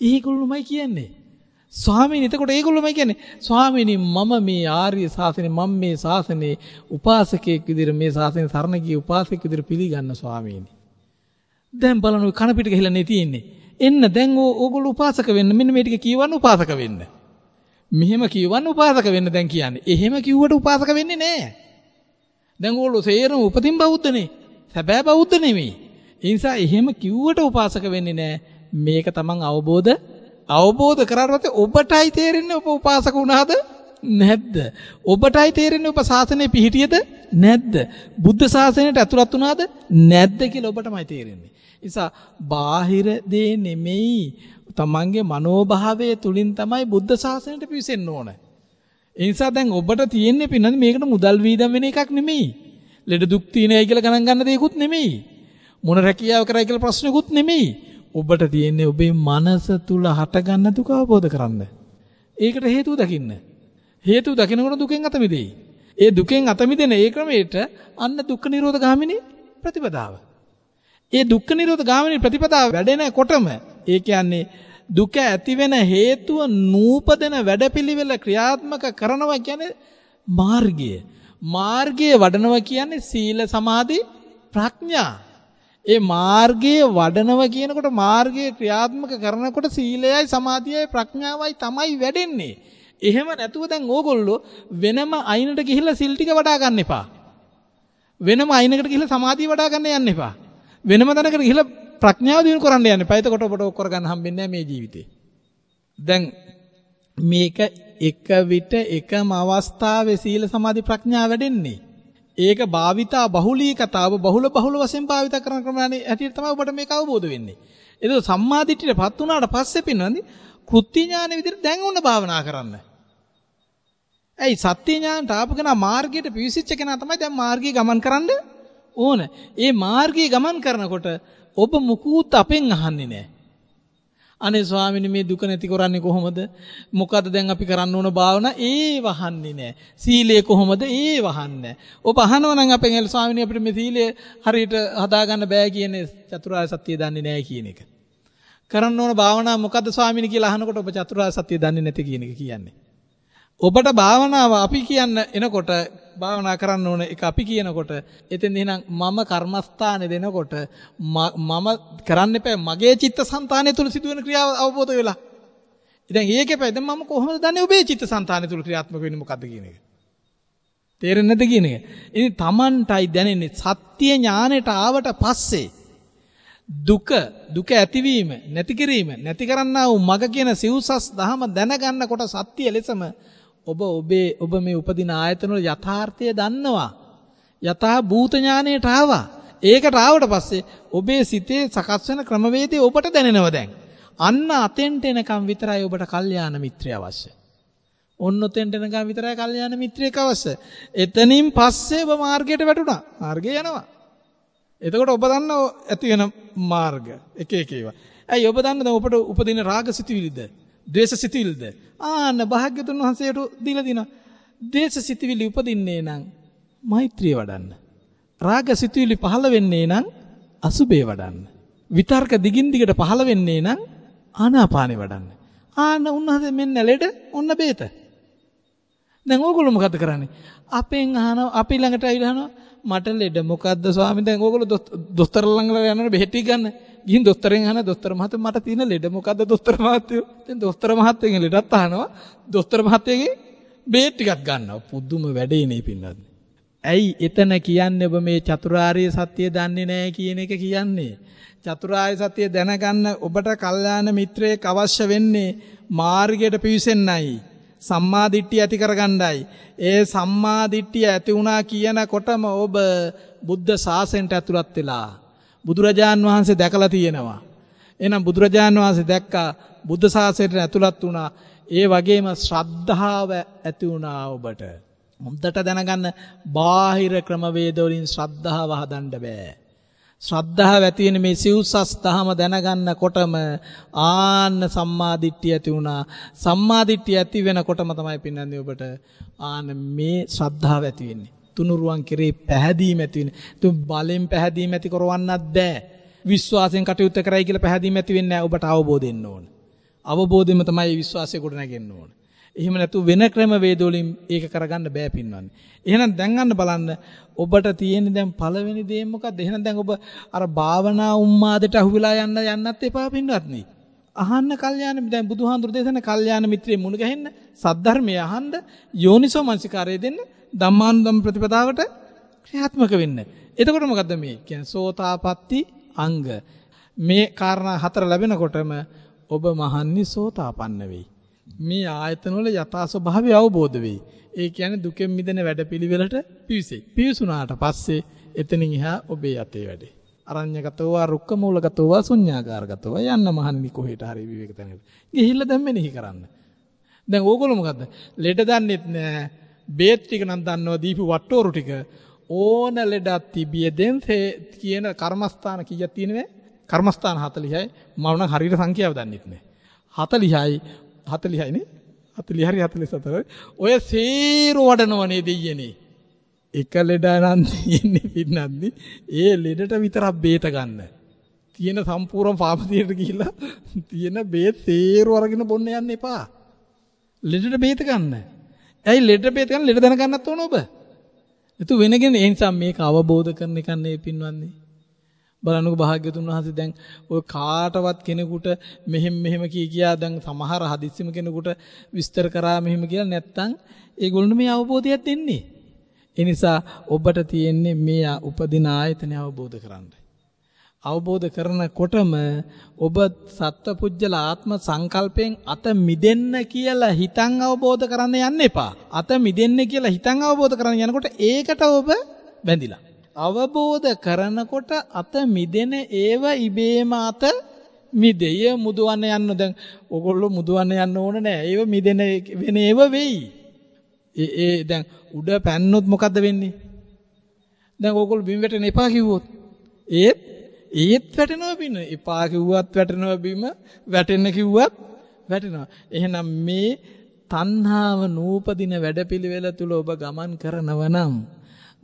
ඒගොල්ලොමයි කියන්නේ. ස්වාමීනි එතකොට ඒගොල්ලෝම කියන්නේ ස්වාමීනි මම මේ ආර්ය ශාසනේ මම මේ ශාසනේ උපාසකයෙක් විදිහට මේ ශාසනේ සරණ ගිය උපාසකෙක් විදිහට පිළිගන්න ස්වාමීනි. දැන් බලන්න ඔය කන පිට ගහලා නේ තියෙන්නේ. එන්න දැන් ඕගොල්ලෝ උපාසක වෙන්න මෙන්න මේ ටික කියවන්න උපාසක වෙන්න. මෙහෙම කියවන්න උපාසක වෙන්න දැන් කියන්නේ. එහෙම කිව්වට උපාසක වෙන්නේ නැහැ. දැන් ඕගොල්ලෝ සේරම උපතින් බෞද්ධනේ. සැබෑ බෞද්ධ නෙමෙයි. ඒ නිසා එහෙම කිව්වට උපාසක වෙන්නේ නැහැ. මේක තමන් අවබෝධ අවබෝධ කරාට ඔබටයි තේරෙන්නේ ඔබ උපාසක වුණාද නැද්ද? ඔබටයි තේරෙන්නේ ඔබ ශාසනය පිහිටියද නැද්ද? බුද්ධ ශාසනයට ඇතුළත් වුණාද නැද්ද කියලා ඔබටමයි තේරෙන්නේ. නිසා බාහිර දේ නෙමෙයි තමන්ගේ මනෝභාවය තුලින් තමයි බුද්ධ ශාසනයට පිවිසෙන්න ඕන. ඒ නිසා දැන් ඔබට තියෙන්නේ පින්නන්නේ මේකට මුදල් වීදම් වෙන එකක් නෙමෙයි. ලෙඩ දුක් තියෙනයි කියලා ගණන් ගන්න දෙයක්වත් නෙමෙයි. මොන රැකියාව කරයි කියලා ප්‍රශ්නකුත් නෙමෙයි. ඔබට තියෙන්නේ ඔබේ මනස තුල හටගන්න දුක අවබෝධ කරන්න. ඒකට හේතුව දකින්න. හේතුව දකිනකොට දුකෙන් අත මිදෙයි. ඒ දුකෙන් අත මිදෙන ඒ ක්‍රමයට අන්න දුක්ඛ නිරෝධ ගාමිනී ප්‍රතිපදාව. ඒ දුක්ඛ නිරෝධ ගාමිනී ප්‍රතිපදාව වැඩෙනකොටම ඒ කියන්නේ දුක ඇති වෙන හේතුව නූපදෙන වැඩපිළිවෙල ක්‍රියාත්මක කරනවා කියන්නේ මාර්ගය. මාර්ගයේ වඩනවා කියන්නේ සීල සමාධි ප්‍රඥා. ඒ මාර්ගයේ වඩනවා කියනකොට මාර්ගයේ ක්‍රියාත්මක කරනකොට සීලයයි සමාධියයි ප්‍රඥාවයි තමයි වැඩෙන්නේ. එහෙම නැතුව දැන් ඕගොල්ලෝ වෙනම අයිනට ගිහිල්ලා සිල් ටික වඩා ගන්න එපා. වෙනම අයිනකට ගිහිල්ලා සමාධිය වඩා ගන්න යන්න එපා. වෙනම තැනකට ගිහිල්ලා ප්‍රඥාව දිනු කරන්න යන්න එපා. එතකොට ඔබට ඔක් කරගන්න හම්බෙන්නේ නැහැ මේ ජීවිතේ. දැන් මේක එක විට එකම අවස්ථාවේ සීල සමාධි ප්‍රඥා වැඩෙන්නේ. ඒක භාවිතා බහුලී කතාව බහුල බහුල වශයෙන් භාවිත කරන ක්‍රමයනේ හැටියට තමයි ඔබට මේක අවබෝධ වෙන්නේ. ඒක සම්මාදිට්ඨියටපත් වුණාට පස්සේ පින්නන්දි කෘත්‍ය ඥාන විදිහට දැන් ඔන්න භාවනා කරන්න. ඇයි සත්‍ය ඥානට ආපු කෙනා මාර්ගයට පිවිසිච්ච කෙනා තමයි දැන් මාර්ගයේ ගමන් කරන්න ඕන. ඒ මාර්ගයේ ගමන් කරනකොට ඔබ මුකුත් අපෙන් අහන්නේ නැහැ. අනේ ස්වාමීනි මේ දුක නැති කරන්නේ කොහොමද? මොකද දැන් අපි කරන්න ඕන භාවනා ඒ වහන්නේ නැහැ. සීලය කොහොමද? ඒ වහන්නේ ඔබ අහනවා නම් අපෙන් එල් ස්වාමීනි අපිට මේ සීලය හරියට හදාගන්න බෑ කියන්නේ චතුරාර්ය සත්‍ය දන්නේ නැහැ කියන එක. කරන්න ඕන භාවනා මොකද්ද ස්වාමීනි කියලා අහනකොට ඔබ චතුරාර්ය සත්‍ය දන්නේ නැති කියන එක කියන්නේ. ඔබට භාවනාව අපි කියන්න එනකොට භාවනා කරන්න ඕන එක අපි කියනකොට එතෙන් එහෙනම් මම කර්මස්ථානේ දෙනකොට මම කරන්න එපා මගේ චිත්තසංතානය තුල සිදුවෙන ක්‍රියාව අවබෝධ වෙලා. ඉතින් ඒකේ පැය දැන් මම කොහොමද දන්නේ ඔබේ චිත්තසංතානය තුල ක්‍රියාත්මක වෙන්නේ මොකද්ද කියන එක? තේරෙන්නේ නැද්ද කියන එක? ඉතින් Tamanටයි දැනෙන්නේ සත්‍ය ඥානෙට ආවට පස්සේ දුක දුක ඇතිවීම නැති කිරීම නැති කරන්නා වූ මග කියන සිව්සස් දහම දැනගන්නකොට සත්‍ය ලෙසම ඔබ ඔබේ ඔබ මේ උපදින ආයතන වල යථාර්ථය දන්නවා. යථා භූත ඥානයට ආවා. ඒකට ආවට පස්සේ ඔබේ සිතේ සකස් වෙන ක්‍රමවේදය ඔබට දැනෙනවා දැන්. අන්න අතෙන්ට එනකම් විතරයි ඔබට කල්යාණ මිත්‍රය අවශ්‍ය. ඔන්න ඔතෙන්ට එනකම් විතරයි කල්යාණ මිත්‍රයෙක් අවශ්‍ය. එතනින් පස්සේ ඔබ මාර්ගයට වැටුණා. මාර්ගය යනවා. එතකොට ඔබ දන්න ඇති වෙන මාර්ග එක එක ඒවා. ඇයි ඔබ දන්නද ඔබට උපදින රාග සිතුවිලිද? ද්වේෂ සිතුවිලිද? ආන්න භාග්‍යතුන් වහන්සේට දීලා දිනවා. ද්වේෂ සිතුවිලි උපදින්නේ නම් මෛත්‍රිය වඩන්න. රාග සිතුවිලි පහළ වෙන්නේ නම් අසුබේ වඩන්න. විතර්ක දිගින් දිගට පහළ වෙන්නේ නම් ආනාපානෙ වඩන්න. ආන්න උන්වහන්සේ මෙන්න ලෙඩ ඔන්න බේත. දැන් ඕගොල්ලෝ මොකද කරන්නේ? අපෙන් අහනවා අපි ළඟට ඇවිල්ලා අහනවා මට ලෙඩ මොකද්ද ස්වාමීන් දැන් ඕගොල්ලෝ දොස්තර ළඟට යනකොට බෙහෙත් ගන්න. ගිහින් දොස්තරෙන් අහන දොස්තර මහත්තයා මට තියෙන ලෙඩ මොකද්ද දොස්තර මහත්තයෝ? දැන් දොස්තර මහත්තයගෙන් ලෙඩත් අහනවා. දොස්තර මහත්තයගේ බේත් ටිකක් ගන්නවා. පුදුම වැඩේ නේ පින්නත්. ඇයි එතන කියන්නේ ඔබ මේ චතුරාර්ය සත්‍ය දන්නේ නැහැ කියන එක කියන්නේ? චතුරාර්ය සත්‍ය දැනගන්න ඔබට කල්යාණ මිත්‍රයෙක් අවශ්‍ය වෙන්නේ මාර්ගයට පිවිසෙන්නයි. සම්මා දිට්ඨිය ඇති කරගන්නයි. ඒ සම්මා දිට්ඨිය ඇති වුණා කියනකොටම ඔබ බුද්ධ ශාසනයට ඇතුළත් වෙලා බුදුරජාන් වහන්සේ දැකලා තියෙනවා. එහෙනම් බුදුරජාන් වහන්සේ දැක්කා බුද්ධ ශාසනයට ඇතුළත් වුණා. ඒ වගේම ශ්‍රද්ධාව ඇති වුණා ඔබට. හොඳට දැනගන්න බාහිර ක්‍රමවේද වලින් ශ්‍රද්ධාව හදන්න බෑ. ශ්‍රද්ධාව ඇති වෙන මේ සිව්සස් දහම දැනගන්නකොටම ආන්න සම්මාදිට්ඨිය ඇති වුණා. සම්මාදිට්ඨිය ඇති වෙනකොටම තමයි පින්නන්නේ ඔබට ආන්න මේ ශ්‍රද්ධාව ඇති වෙන්නේ. තුනුරුවන් කෙරේ පැහැදීම ඇති වෙන. තුන් බලෙන් පැහැදීම ඇති කරවන්නත් බෑ. විශ්වාසයෙන් කටයුත්ත කරයි කියලා පැහැදීම ඇති වෙන්නේ නැහැ. ඔබට අවබෝධ වෙන්න ඕන. අවබෝධයෙන්ම තමයි විශ්වාසය ගොඩනගෙන්න ඕන. එහෙම නැතු වෙන ක්‍රම වේදවලින් ඒක කරගන්න බෑ පින්වන්නේ. එහෙනම් දැන් ගන්න බලන්න ඔබට තියෙන දැන් පළවෙනි දේ මොකක්ද? එහෙනම් දැන් ඔබ අර භාවනා උම්මාදයට අහු වෙලා යන්න යන්නත් එපා පින්වත්නි. අහන්න කල්යාණ දැන් බුදුහාඳුර දේශන කල්යාණ මිත්‍රයේ මුණ ගැහෙන්න සද්ධර්මය අහන්න යෝනිසෝ මනසිකාරය දෙන්න ධම්මානුධම් ප්‍රතිපදාවට ක්‍රියාත්මක වෙන්න. එතකොට මොකද්ද මේ? කියන්නේ සෝතාපට්ටි අංග. මේ කාරණා හතර ලැබෙනකොටම ඔබ මහන්නි සෝතාපන්න වෙයි. මේ ආයතනවල යථා ස්වභාවය අවබෝධ වෙයි. ඒ කියන්නේ දුකෙන් මිදෙන වැඩපිළිවෙලට පිවිසෙයි. පිවිසුනාට පස්සේ එතනින් එහා ඔබේ යතේ වැඩේ. අරඤ්‍යගතව රුක්ක මූලගතව ශුන්‍යාකාරගතව යන්න මහන්නි කොහෙට හරි විවේක තැනකට. ගිහිල්ලා දැන් මෙනෙහි කරන්න. දැන් ඕගොල්ලෝ මොකද්ද? ලෙඩ දන්නෙත් නෑ. බේත් ටික නම් දන්නවා දීපු වට්ටෝරු ටික ඕන ලෙඩක් තිබියදෙන් කියන කර්මස්ථාන කීයක් තියෙනවද? කර්මස්ථාන 40යි. මම නම් හරියට සංඛ්‍යාව දන්නෙත් නෑ. 40යි 40යි නේ 40 හරි 44 ඔය සේරු වඩනවනේ දෙයියනේ එක ලෙඩ නම් තියෙන්නේ පින්නද්දි ඒ ලෙඩට විතරක් බේත ගන්න. තියෙන සම්පූර්ණ ෆාමසියට ගිහිල්ලා තියෙන බේත් සේරු අරගෙන බොන්න යන්න එපා. ලෙඩට බේත ගන්න. ඇයි ලෙඩට බේත ගන්න? ලෙඩ දැනගන්නත් ඕන ඔබ. එතු වෙනගෙන ඒ නිසා මේක අවබෝධ කරන එක නේ පින්වන්නේ. බලන්නකො භාග්‍යතුන් වහන්සේ දැන් ඔය කාටවත් කෙනෙකුට මෙහෙම මෙහෙම කී කියා දැන් සමහර හදිස්සිම කෙනෙකුට විස්තර කරා මෙහෙම කියලා නැත්තම් ඒගොල්ලෝ මේ අවබෝධයක් දෙන්නේ. ඒ නිසා ඔබට තියෙන්නේ මේ උපදින ආයතනය අවබෝධ කරගන්න. අවබෝධ කරනකොටම ඔබ සත්වපුජ්‍යල ආත්ම සංකල්පයෙන් අත මිදෙන්න කියලා හිතන් අවබෝධ කරන්න යන්න එපා. අත මිදෙන්න කියලා හිතන් අවබෝධ කරන්න යනකොට ඒකට ඔබ බැඳිලා. අවබෝධ කරනකොට අත මිදෙන ඒව ඉබේම අත මිදෙය මුදවන්න යන්න දැන් ඔගොල්ලෝ මුදවන්න යන්න ඕන නෑ ඒව මිදෙන වෙන ඒව වෙයි ඒ ඒ දැන් උඩ පැන්නොත් මොකද්ද වෙන්නේ දැන් ඕගොල්ලෝ බිම් වැටෙන්න එපා කිව්වොත් ඒත් ඒත් වැටෙනවා බින්න එපා කිව්වත් වැටෙනවා බිම වැටෙන්න කිව්වත් වැටෙනවා එහෙනම් මේ තණ්හාව නූපදින වැඩපිළිවෙල තුල ඔබ ගමන් කරනව නම්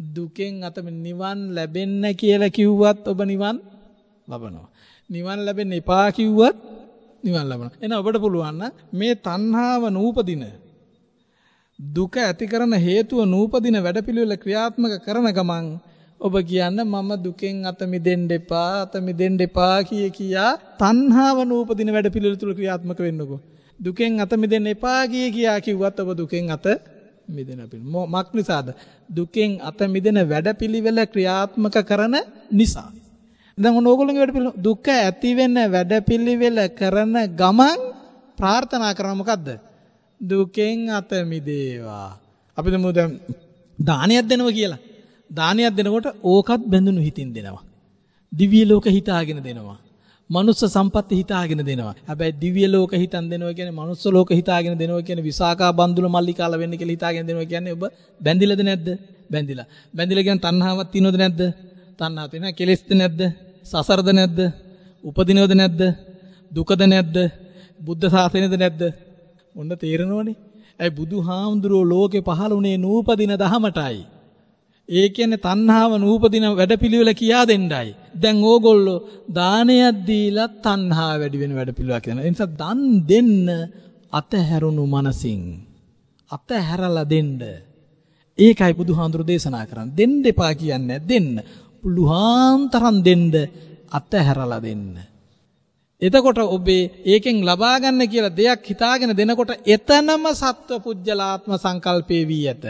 දුකෙන් අත නිවන් ලැබෙන්න කියලා කිව්වත් ඔබ නිවන් ලබනවා. නිවන් ලැබෙන්න එපා කිව්වත් නිවන් ලබනවා. එහෙනම් ඔබට පුළුවන් මේ තණ්හාව නූපදින දුක ඇති කරන හේතුව නූපදින වැඩපිළිවෙල ක්‍රියාත්මක කරන ගමන් ඔබ කියන්න මම දුකෙන් අත මිදෙන්න එපා අත මිදෙන්න එපා කිය කියා තණ්හාව නූපදින වැඩපිළිවෙල තුල ක්‍රියාත්මක වෙන්නකෝ. දුකෙන් අත මිදෙන්න එපා කිය කියා කිව්වත් ඔබ දුකෙන් අත මිදෙන පිළිවෙල. මක් නිසාද? දුකෙන් අත මිදෙන වැඩපිළිවෙල ක්‍රියාත්මක කරන නිසා. දැන් ඔන්න ඕගොල්ලෝගේ වැඩපිළිවෙල දුක ඇති වෙන වැඩපිළිවෙල කරන ගමන් ප්‍රාර්ථනා කරන මොකද්ද? දුකෙන් අත මිදේවා. අපි තමු දැන් දානයක් දෙනවා කියලා. දානයක් දෙනකොට ඕකත් බැඳුණු හිතින් දෙනවා. දිව්‍ය ලෝක හිතාගෙන දෙනවා. මනුස්ස සම්පත්ති හිතාගෙන දෙනවා. හැබැයි දිව්‍ය ලෝක හිතන් දෙනවා කියන්නේ මනුස්ස ලෝක හිතාගෙන දෙනවා කියන්නේ විසාකා බන්දුල මල්ලිකාලා වෙන්න කියලා හිතාගෙන දෙනවා කියන්නේ ඔබ බැඳිලාද නැද්ද? බැඳිලා. බැඳිලා කියන්නේ තණ්හාවක් තියෙනවද නැද්ද? තණ්හාව තියෙනවා. කෙලෙස්ද නැද්ද? සසරද නැද්ද? උපදිනවද නැද්ද? දුකද නැද්ද? බුද්ධ ශාසනයද නැද්ද? ඔන්න තේරෙනවනේ. ඇයි බුදුහාමුදුරුවෝ ලෝකේ පහළ වුණේ නූපදින දහමටයි. ඒ කියන්නේ තණ්හාව නූපදින වැඩපිළිවෙල කියා දෙන්නයි. දැන් ඕගොල්ලෝ දානයක් දීලා තණ්හාව වැඩි වෙන වැඩපිළිවෙලක් කියනවා. ඒ නිසා දන් දෙන්න අතහැරුණු මනසින් අතහැරලා දෙන්න. ඒකයි බුදුහාඳුරු දේශනා කරන්නේ. දෙන්න එපා කියන්නේ දෙන්න. පුළුවන් තරම් දෙන්න අතහැරලා දෙන්න. එතකොට ඔබේ ඒකෙන් ලබා ගන්න කියලා දෙයක් හිතාගෙන දෙනකොට එතනම සත්ව පුජ්‍යලාත්ම සංකල්පේ වී ඇත.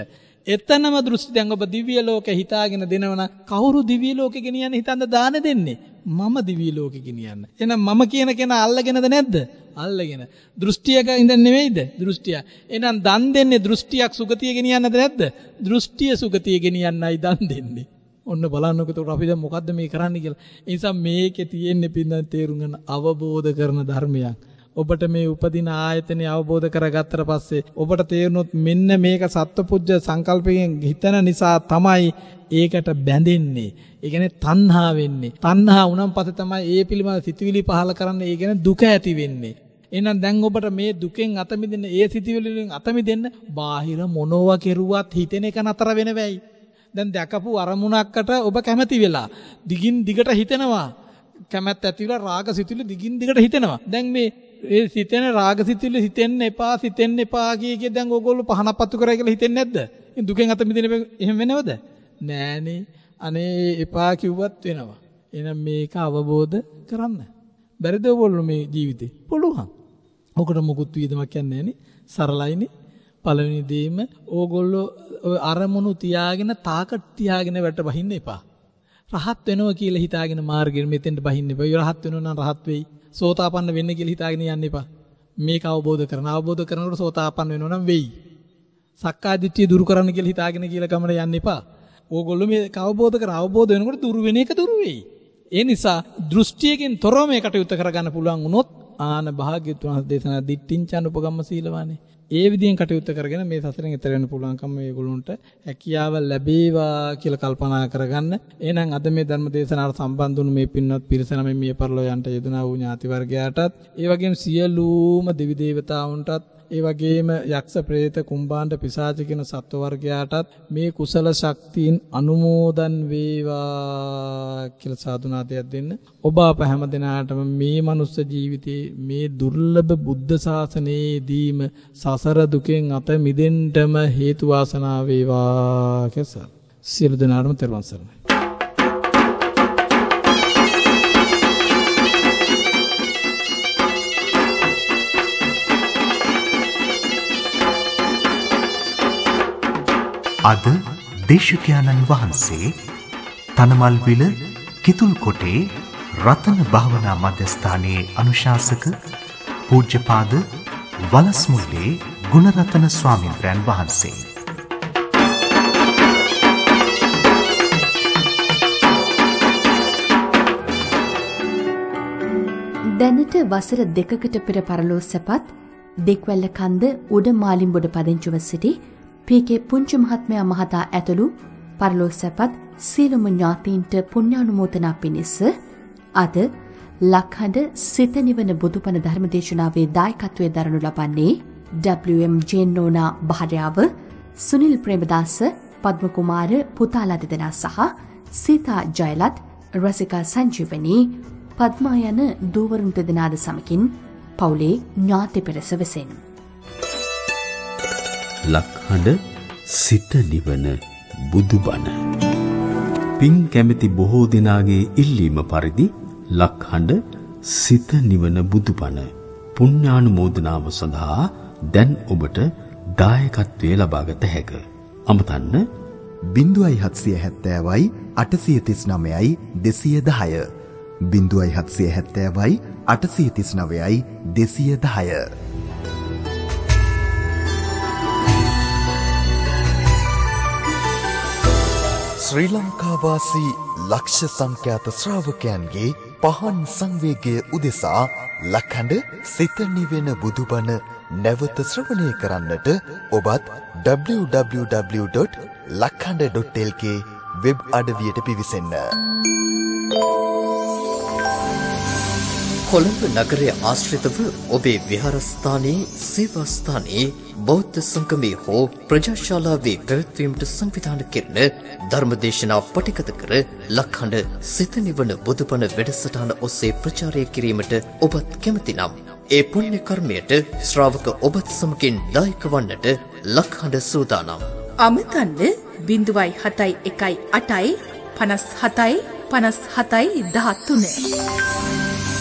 එතනම දෘෂ්ටි දැන් ඔබ දිව්‍ය ලෝකෙ හිතාගෙන දෙනවන කවුරු දිව්‍ය ලෝකෙ ගෙනියන්න හිතන්ද දාන දෙන්නේ? මම දිව්‍ය ලෝකෙ ගෙනියන්න. එහෙනම් මම කියන කෙනා අල්ලගෙනද නැද්ද? අල්ලගෙන. දෘෂ්ටියක ඉඳන් නෙවෙයිද? දෘෂ්ටිය. එහෙනම් දන් දෙන්නේ දෘෂ්ටියක් සුගතිය ගෙනියන්නද නැද්ද? දෘෂ්ටිය සුගතිය ගෙනියන්නයි දන් දෙන්නේ. ඔන්න බලන්නකො එතකොට අපි දැන් මොකද්ද මේ කරන්න කියලා ඒ නිසා මේකේ තියෙන්නේ පින්නන් තේරුම් ගන්න අවබෝධ කරන ධර්මයක් ඔබට මේ උපදින ආයතනය අවබෝධ කරගත්තට පස්සේ ඔබට තේරුනොත් මෙන්න මේක සත්පුජ්‍ය සංකල්පයෙන් හිතන නිසා තමයි ඒකට බැඳෙන්නේ. ඒ කියන්නේ තණ්හා වෙන්නේ. තණ්හා වුණන් පස්සේ තමයි ඒ පිළිබඳ සිතුවිලි පහල කරන්නේ. ඒ කියන්නේ දුක ඇති වෙන්නේ. එහෙනම් දැන් ඔබට මේ දුකෙන් අත මිදෙන්න ඒ සිතුවිලි වලින් අත මිදෙන්න බාහිර මොනව කෙරුවත් හිතෙන එක නතර වෙන වෙයි. දැන් දැකපු අරමුණකට ඔබ කැමති වෙලා දිගින් දිගට හිතෙනවා. කැමැත්ත ඇතිවලා රාග සිතුවිලි දිගින් දිගට හිතෙනවා. දැන් මේ ඒ සිතෙන රාගසිතුවිලි හිතෙන්න එපා සිතෙන්න එපා කිය කිය දැන් ඕගොල්ලෝ පහනක් පත්තු කරයි කියලා හිතෙන්නේ නැද්ද? ඉතින් දුකෙන් අත මිදෙන්න එහෙම වෙනවද? නෑනේ. අනේ එපා කිව්වත් වෙනවා. එහෙනම් මේක අවබෝධ කරන්න. බැරිද ඔයගොල්ලෝ මේ ජීවිතේ? පුළුවන්. ඔකට මොකුත් වියදමක් යන්නේ නෑනේ. සරලයිනේ. පළවෙනි දේම ඕගොල්ලෝ අරමුණු තියාගෙන තාකට් තියාගෙන වැට බහින්න එපා. රහත් වෙනවා කියලා හිතාගෙන මාර්ගෙන් මෙතෙන්ට බහින්න එපා. ඒ රහත් වෙනවා නම් රහත් වෙයි. සෝතාපන්න වෙන්න කියලා හිතාගෙන යන්න එපා. මේක අවබෝධ කරන අවබෝධ කරනකොට සෝතාපන්න වෙනවා නම් වෙයි. සක්කාය දිට්ඨිය දුරු කරන්න කියලා හිතාගෙන කියලා ගමන යන්න එපා. ඕගොල්ලෝ මේක අවබෝධ කර අවබෝධ වෙනකොට දුරු වෙන එක දුරු වෙයි. ඒ නිසා දෘෂ්ටියකින් තොරව මේ කටයුත්ත කරගන්න පුළුවන් වුණොත් ආන භාග්‍යතුන් වහන්සේ දේශනා දිට්ඨිංචන් උපගම්ම සීලවානේ. ඒ විදිහෙන් කටයුත්ත කරගෙන මේ සසරෙන් එතර වෙන්න පුළුවන්කම මේගොල්ලොන්ට හැකියාව ලැබේවා කියලා කල්පනා කරගන්න. එහෙනම් අද මේ ධර්ම දේශනාවට සම්බන්ධ වුණු මේ පින්වත් පිරිස නම් මේ පරිලෝ යන්ට යෙදුනා වූ ඥාති වර්ගයාටත් ඒ වගේම සියලුම දෙවි දේවතාවුන්ටත් ඒ වගේම යක්ෂ ප්‍රේත කුම්භාණ්ඩ පිසාච කියන සත්ව වර්ගයාටත් මේ කුසල ශක්තියින් අනුමෝදන් වේවා කියලා සාදුනාදයක් දෙන්න. ඔබ අප හැම දිනාටම මේ මනුස්ස ජීවිතේ මේ දුර්ලභ බුද්ධ ශාසනයේදීම සසර දුකෙන් අත මිදෙන්නම හේතු වාසනා වේවා කියලා සියලු දෙනාටම තෙරුවන් සරණයි. අද දේශකයාණන් වහන්සේ තනමල්විල කිතුල්කොටේ රතන භාවනා මධ්‍යස්ථානයේ අනුශාසක පූජ්‍යපාද වලස්මුල්ලේ ගුණරතන ස්වාමීන්ද්‍රයන් වහන්සේ. දැනට වසර දෙකකට පෙර පරලෝ සැපත් දෙක්වැල්ල කන්ද උඩ මාලිම්බොඩ පදිංචුව සිටි පීකේ පුංචි මහත්මයා මහතා ඇතුළු පරලෝ සැපත් සියලුම ඥාතීන්ට පුණ්‍යානුමෝදනා පිණිස අද ලක්හඬ සිත නිවන බුදුපන ධර්මදේශනාවේ දායකත්වය දරනු ලබන්නේ WM ජේන්නෝනා භාර්යාව සුනිල් ප්‍රේමදාස පද්මකුමාර පුතාලා දෙදෙනා සහ සීතා ජයලත් රසිකා සංජීවනී පද්මා යන දූවරුන් දෙදෙනාද සමකින් පවුලේ ඥාති පෙරස වෙසෙන්. ලක්හඬ සිත නිවන බුදුබණ. පින් කැමැති බොහෝ දෙනාගේ ඉල්ලීම පරිදි ලක්හඬ සිත නිවන බුදුබණ පුණ්‍යානුමෝදනාව සඳහා දැන් ඔබට දායකත්වයේ ලබාගත හැක. අමතන්න 0770යි 839යි 210 0770යි 839යි 210 ශ්‍රී ලංකාවාසී ලක්ෂ සංඛ්‍යාත ශ්‍රාවකයන්ගේ පහන් සංවේගය උදෙසා ලක්හඬ සිත නිවෙන බුදුබණ නැවත ශ්‍රවණය කරන්නට ඔබත් www.ලක්හඬ.lk වෙබ් අඩවියට පිවිසන්න. කොළඹ නගරය ආශ්‍රිතව ඔබේ විහාරස්ථානයේ සේවාස්ථානයේ බෞද්ධ සංගමේ හෝ ප්‍රජාශාලාවේ පැවැත්වීමට සංවිධාන කෙරෙන ධර්මදේශනා පටිගත කර ලක්හඬ සිත නිවන බුදුපණ වැඩසටහන ඔස්සේ ප්‍රචාරය කිරීමට ඔබත් කැමතිනම් ඒ පුණ්‍ය කර්මයට ශ්‍රාවක ඔබත් සමගින් දායක වන්නට ලක්හඬ සූදානම්. අමතන්න 0.71 8 57 57 13